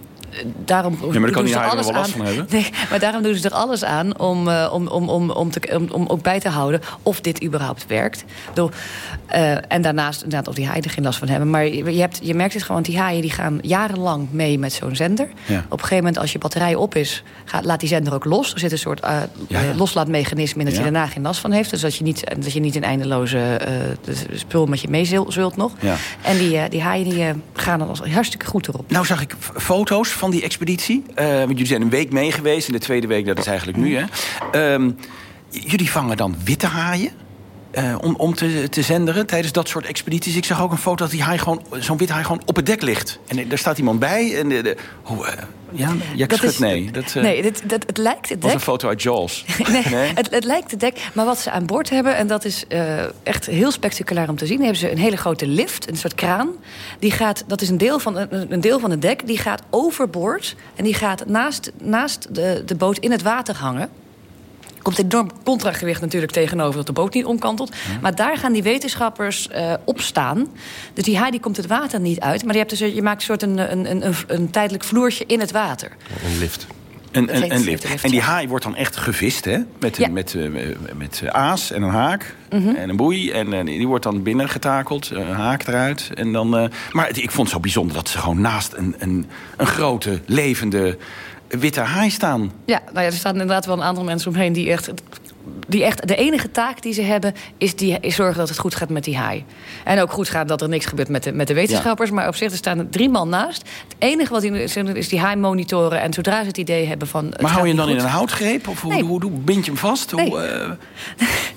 Daarom ja, maar doen ze er alles aan. van hebben. Nee, maar daarom doen ze er alles aan om, uh, om, om, om, om, te, om, om ook bij te houden of dit überhaupt werkt. Door, uh, en daarnaast inderdaad of die haaien er geen last van hebben. Maar je, hebt, je merkt het gewoon, want die haaien die gaan jarenlang mee met zo'n zender. Ja. Op een gegeven moment, als je batterij op is, gaat, laat die zender ook los. Er zit een soort uh, Ja, loslaatmechanisme in dat je daarna geen last van heeft. Dus dat je niet, dat je niet een eindeloze uh, spul met je mee zult, nog. En die, die haaien die, gaan dan als hartstikke goed erop. Nou zag ik foto's van die expeditie. Eh, want jullie zijn een week mee geweest. En de tweede week, dat is eigenlijk nu. Hè. Ehm, jullie vangen dan witte haaien. Eh, om, om te, te zenderen tijdens dat soort expedities. Ik zag ook een foto dat die haai gewoon, zo'n witte haai gewoon op het dek ligt. En er staat iemand bij. En de, de, hoe, eh, ja, jij Dat is- nee. Dat eh, nee, dit, dat, het lijkt het was dek. een foto uit Jaws. [LAUGHS] Nee, Het, het lijkt het dek. Maar wat ze aan boord hebben, en dat is echt heel spectaculair om te zien... hebben ze een hele grote lift, een soort kraan. Die gaat, dat is een deel van, een, een deel van het dek. Die gaat overboord en die gaat naast, naast de, de boot in het water hangen. Komt een enorm contragewicht natuurlijk tegenover dat de boot niet omkantelt. Maar daar gaan die wetenschappers eh, op staan. Dus die haai die komt het water niet uit. Maar je, hebt dus, je maakt een soort een, een, een, een, een tijdelijk vloertje in het water. Een lift. Een, lift. En die haai wordt dan echt gevist, hè? Met, Ja. met, eh, met eh, aas en een haak Mhm. en een boei. En eh, die wordt dan binnengetakeld, een haak eruit. En dan, eh, maar het- ik vond het zo bijzonder dat ze gewoon naast een, een, een grote, levende witte haai staan. Ja, nou ja, er staan inderdaad wel een aantal mensen omheen die echt. Die echt de enige taak die ze hebben, is, die, is zorgen dat het goed gaat met die haai. En ook goed gaat dat er niks gebeurt met de, met de wetenschappers. Maar op zich er staan er drie man naast. Het enige wat die doen is die haai monitoren. En zodra ze het idee hebben van. Maar hou je hem dan in een houtgreep? Of hoe, Nee. hoe, hoe bind je hem vast? Hoe, eh,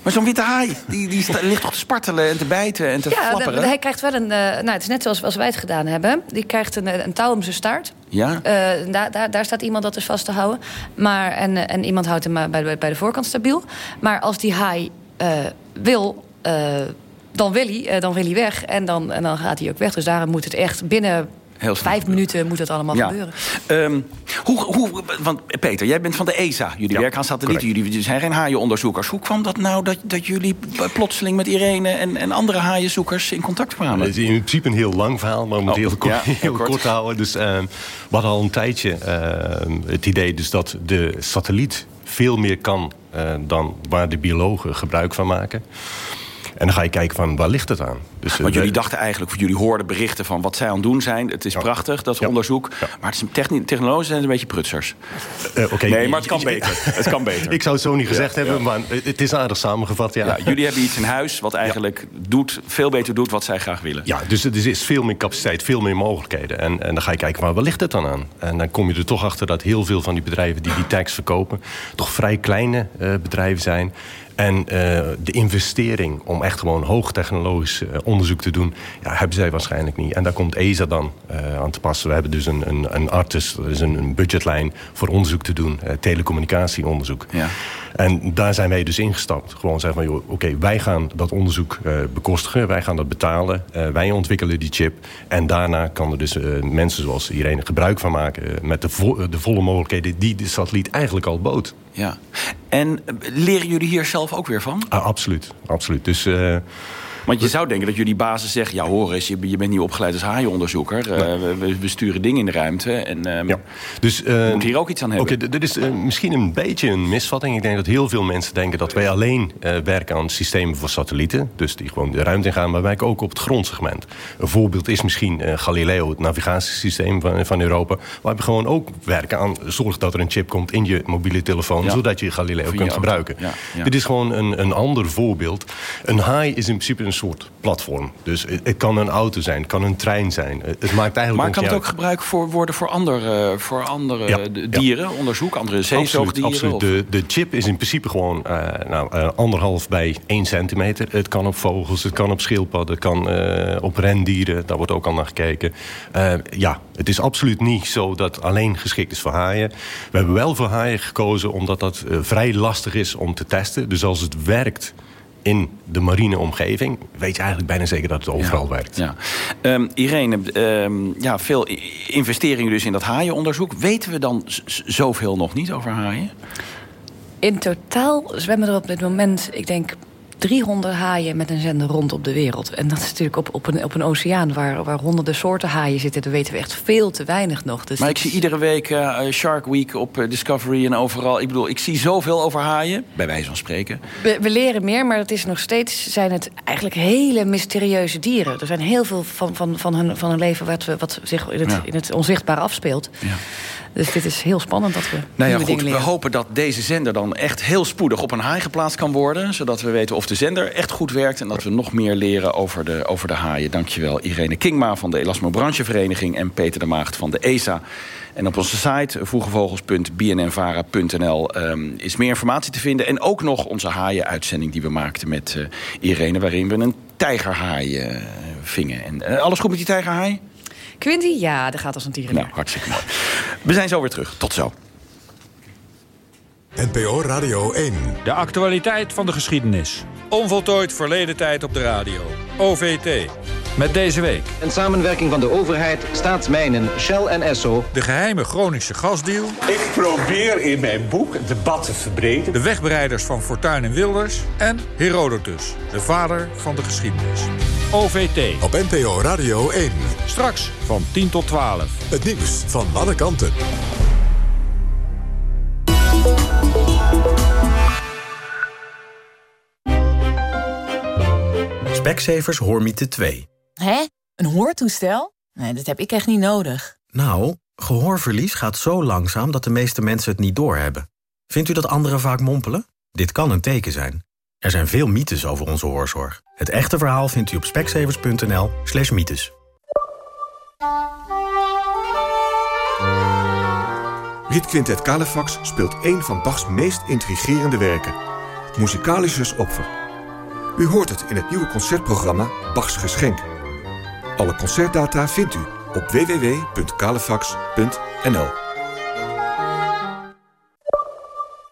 maar zo'n witte haai, die, die ligt toch te spartelen en te bijten en te Ja, flapperen? hij krijgt wel een. eh, nou, het is net zoals als wij het gedaan hebben. Die krijgt een, een touw om zijn staart. Ja? Eh, daar, daar, daar staat iemand dat dus vast te houden. Maar, en, eh, en iemand houdt hem eh, bij de, bij de voorkant stabiel. Maar als die haai wil, dan, wil hij, dan wil hij weg. En dan, en dan gaat hij ook weg. Dus daarom moet het echt binnen Heel snel vijf minuten moet het allemaal Ja. gebeuren. Ehm, hoe, hoe, want Peter, jij bent van de ESA. Jullie werken aan satellieten. Jullie zijn geen haaienonderzoekers. Hoe kwam dat nou dat, dat jullie plotseling met Irene en, en andere haaienzoekers in contact kwamen? Het is in principe een heel lang verhaal, maar om het Oh, heel, kort, ja, heel heel kort. kort te houden. Dus, ehm, we hadden al een tijdje ehm, het idee dus dat de satelliet veel meer kan eh, dan waar de biologen gebruik van maken. En dan ga je kijken van waar ligt het aan. Dus, eh, Want jullie we- dachten eigenlijk, jullie hoorden berichten van wat zij aan het doen zijn. Het is prachtig, dat onderzoek. Maar het is technologisch zijn een beetje prutsers. Eh, oké. Nee, maar het kan beter. Het kan [LAUGHS] beter. Ik zou het zo niet gezegd Ja, hebben, ja. maar het is aardig samengevat. Ja. Ja, jullie hebben iets in huis wat eigenlijk doet, veel beter doet wat zij graag willen. Ja, dus er is veel meer capaciteit, veel meer mogelijkheden. En, en dan ga je kijken, maar waar ligt het dan aan? En dan kom je er toch achter dat heel veel van die bedrijven die die tags verkopen... toch vrij kleine eh, bedrijven zijn. En uh, de investering om echt gewoon hoogtechnologisch uh, onderzoek te doen... Ja, hebben zij waarschijnlijk niet. En daar komt ESA dan uh, aan te passen. We hebben dus een, een, een artist, dat is een, een budgetlijn voor onderzoek te doen. telecommunicatieonderzoek. Ja. En daar zijn wij dus ingestapt. Gewoon zeggen van, oké, okay, wij gaan dat onderzoek bekostigen. Wij gaan dat betalen. wij ontwikkelen die chip. En daarna kan er dus mensen zoals Irene gebruik van maken... met de, vo de volle mogelijkheden die de satelliet eigenlijk al bood. Ja. En leren jullie hier zelf ook weer van? Ah, absoluut, absoluut. Dus... Want je zou denken dat jullie basis zeggen... ja, hoor eens, je, je bent niet opgeleid als haaienonderzoeker. Uh, we, we, sturen dingen in de ruimte. En uh, ja. dus, uh, moet hier ook iets aan hebben. Oké, okay, dit is misschien een beetje een misvatting. Ik denk dat heel veel mensen denken dat wij alleen werken aan systemen voor satellieten. Dus die gewoon de ruimte in gaan. Maar wij werken ook op het grondsegment. Een voorbeeld is misschien Galileo, het navigatiesysteem van, van Europa. Waar we gewoon ook werken aan... zorg dat er een chip komt in je mobiele telefoon... Ja. zodat je Galileo kunt gebruiken. Ja. Dit is gewoon een, een ander voorbeeld. Een haai is in principe een soort platform. Dus het, het, kan een auto zijn, het kan een trein zijn. Het maakt eigenlijk maar kan het ook gebruikt voor, worden voor andere, voor andere ja, dieren? Ja. Onderzoek, andere zeezoogdieren? Absoluut. absoluut. De, de chip is in principe gewoon uh, nou, uh, anderhalf bij één centimeter. Het kan op vogels, het kan op schildpadden, het kan uh, op rendieren. Daar wordt ook al naar gekeken. ja, het is absoluut niet zo dat het alleen geschikt is voor haaien. We hebben wel voor haaien gekozen omdat dat vrij lastig is om te testen. Dus als het werkt in de mariene omgeving... weet je eigenlijk bijna zeker dat het overal ja. werkt. Ja. Um, Irene, um, ja, veel investeringen dus in dat haaienonderzoek. Weten we dan zoveel nog niet over haaien? In totaal zwemmen er op dit moment, ik denk 300 haaien met een zender rond op de wereld. En dat is natuurlijk op, op, een, op een oceaan waar, waar honderden soorten haaien zitten. Daar weten we echt veel te weinig nog. Dus maar ik zie iedere week uh, Shark Week op Discovery en overal. Ik bedoel, ik zie zoveel over haaien, bij wijze van spreken. We, we leren meer, maar het is nog steeds zijn het eigenlijk hele mysterieuze dieren. Er zijn heel veel van, van, van, hun, van hun leven wat, wat zich in het, ja. in het onzichtbare afspeelt. Ja. Dus dit is heel spannend dat we. Nou ja, goed. We hopen dat deze zender dan echt heel spoedig op een haai geplaatst kan worden. Zodat we weten of de zender echt goed werkt. En dat we nog meer leren over de, over de haaien. Dankjewel Irene Kingma van de Elasmo Branchevereniging. En Peter de Maagd van de ESA. En op onze site vroegevogels.bnnvara.nl um, is meer informatie te vinden. En ook nog onze haaien-uitzending die we maakten met uh, Irene. Waarin we een tijgerhaai uh, vingen. En, uh, alles goed met die tijgerhaai? Quinty, ja, dat gaat als een tierenleer. Nou, hartstikke mooi. We zijn zo weer terug. Tot zo. NPO Radio 1. De actualiteit van de geschiedenis. Onvoltooid verleden tijd op de radio. OVT. Met deze week. Een samenwerking van de overheid, staatsmijnen, Shell en Esso. De geheime Groningse gasdeal. Ik probeer in mijn boek het debat te verbreden. De wegbereiders van Fortuin en Wilders. En Herodotus, de vader van de geschiedenis. OVT. Op NPO Radio 1. Straks van 10 tot 12. Het nieuws van alle kanten. Specsavers Hoormiete 2. Hé? Een hoortoestel? Nee, dat heb ik echt niet nodig. Nou, gehoorverlies gaat zo langzaam dat de meeste mensen het niet doorhebben. Vindt u dat anderen vaak mompelen? Dit kan een teken zijn. Er zijn veel mythes over onze hoorzorg. Het echte verhaal vindt u op speksevers.nl slash mythes. Riet Quintet Calefax speelt een van Bachs meest intrigerende werken. Musicalisches Opfer. U hoort het in het nieuwe concertprogramma Bachs Geschenk. Alle concertdata vindt u op www.calefax.nl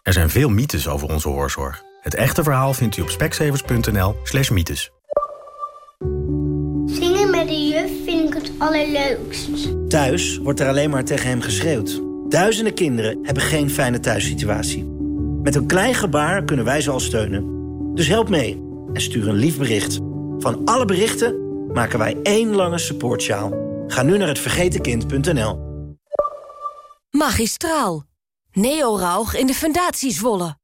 Er zijn veel mythes over onze hoorzorg. Het echte verhaal vindt u op speksevers.nl slash mythes. Zingen met de juf vind ik het allerleukst. Thuis wordt er alleen maar tegen hem geschreeuwd. Duizenden kinderen hebben geen fijne thuissituatie. Met een klein gebaar kunnen wij ze al steunen. Dus help mee en stuur een lief bericht. Van alle berichten maken wij één lange supportsjaal. Ga nu naar hetvergetenkind.nl. Magistraal. Neo Rauch in de Fundatie Zwolle.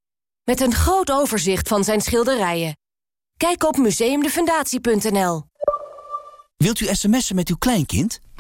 Met een groot overzicht van zijn schilderijen. Kijk op museumdefundatie.nl. Wilt u sms'en met uw kleinkind?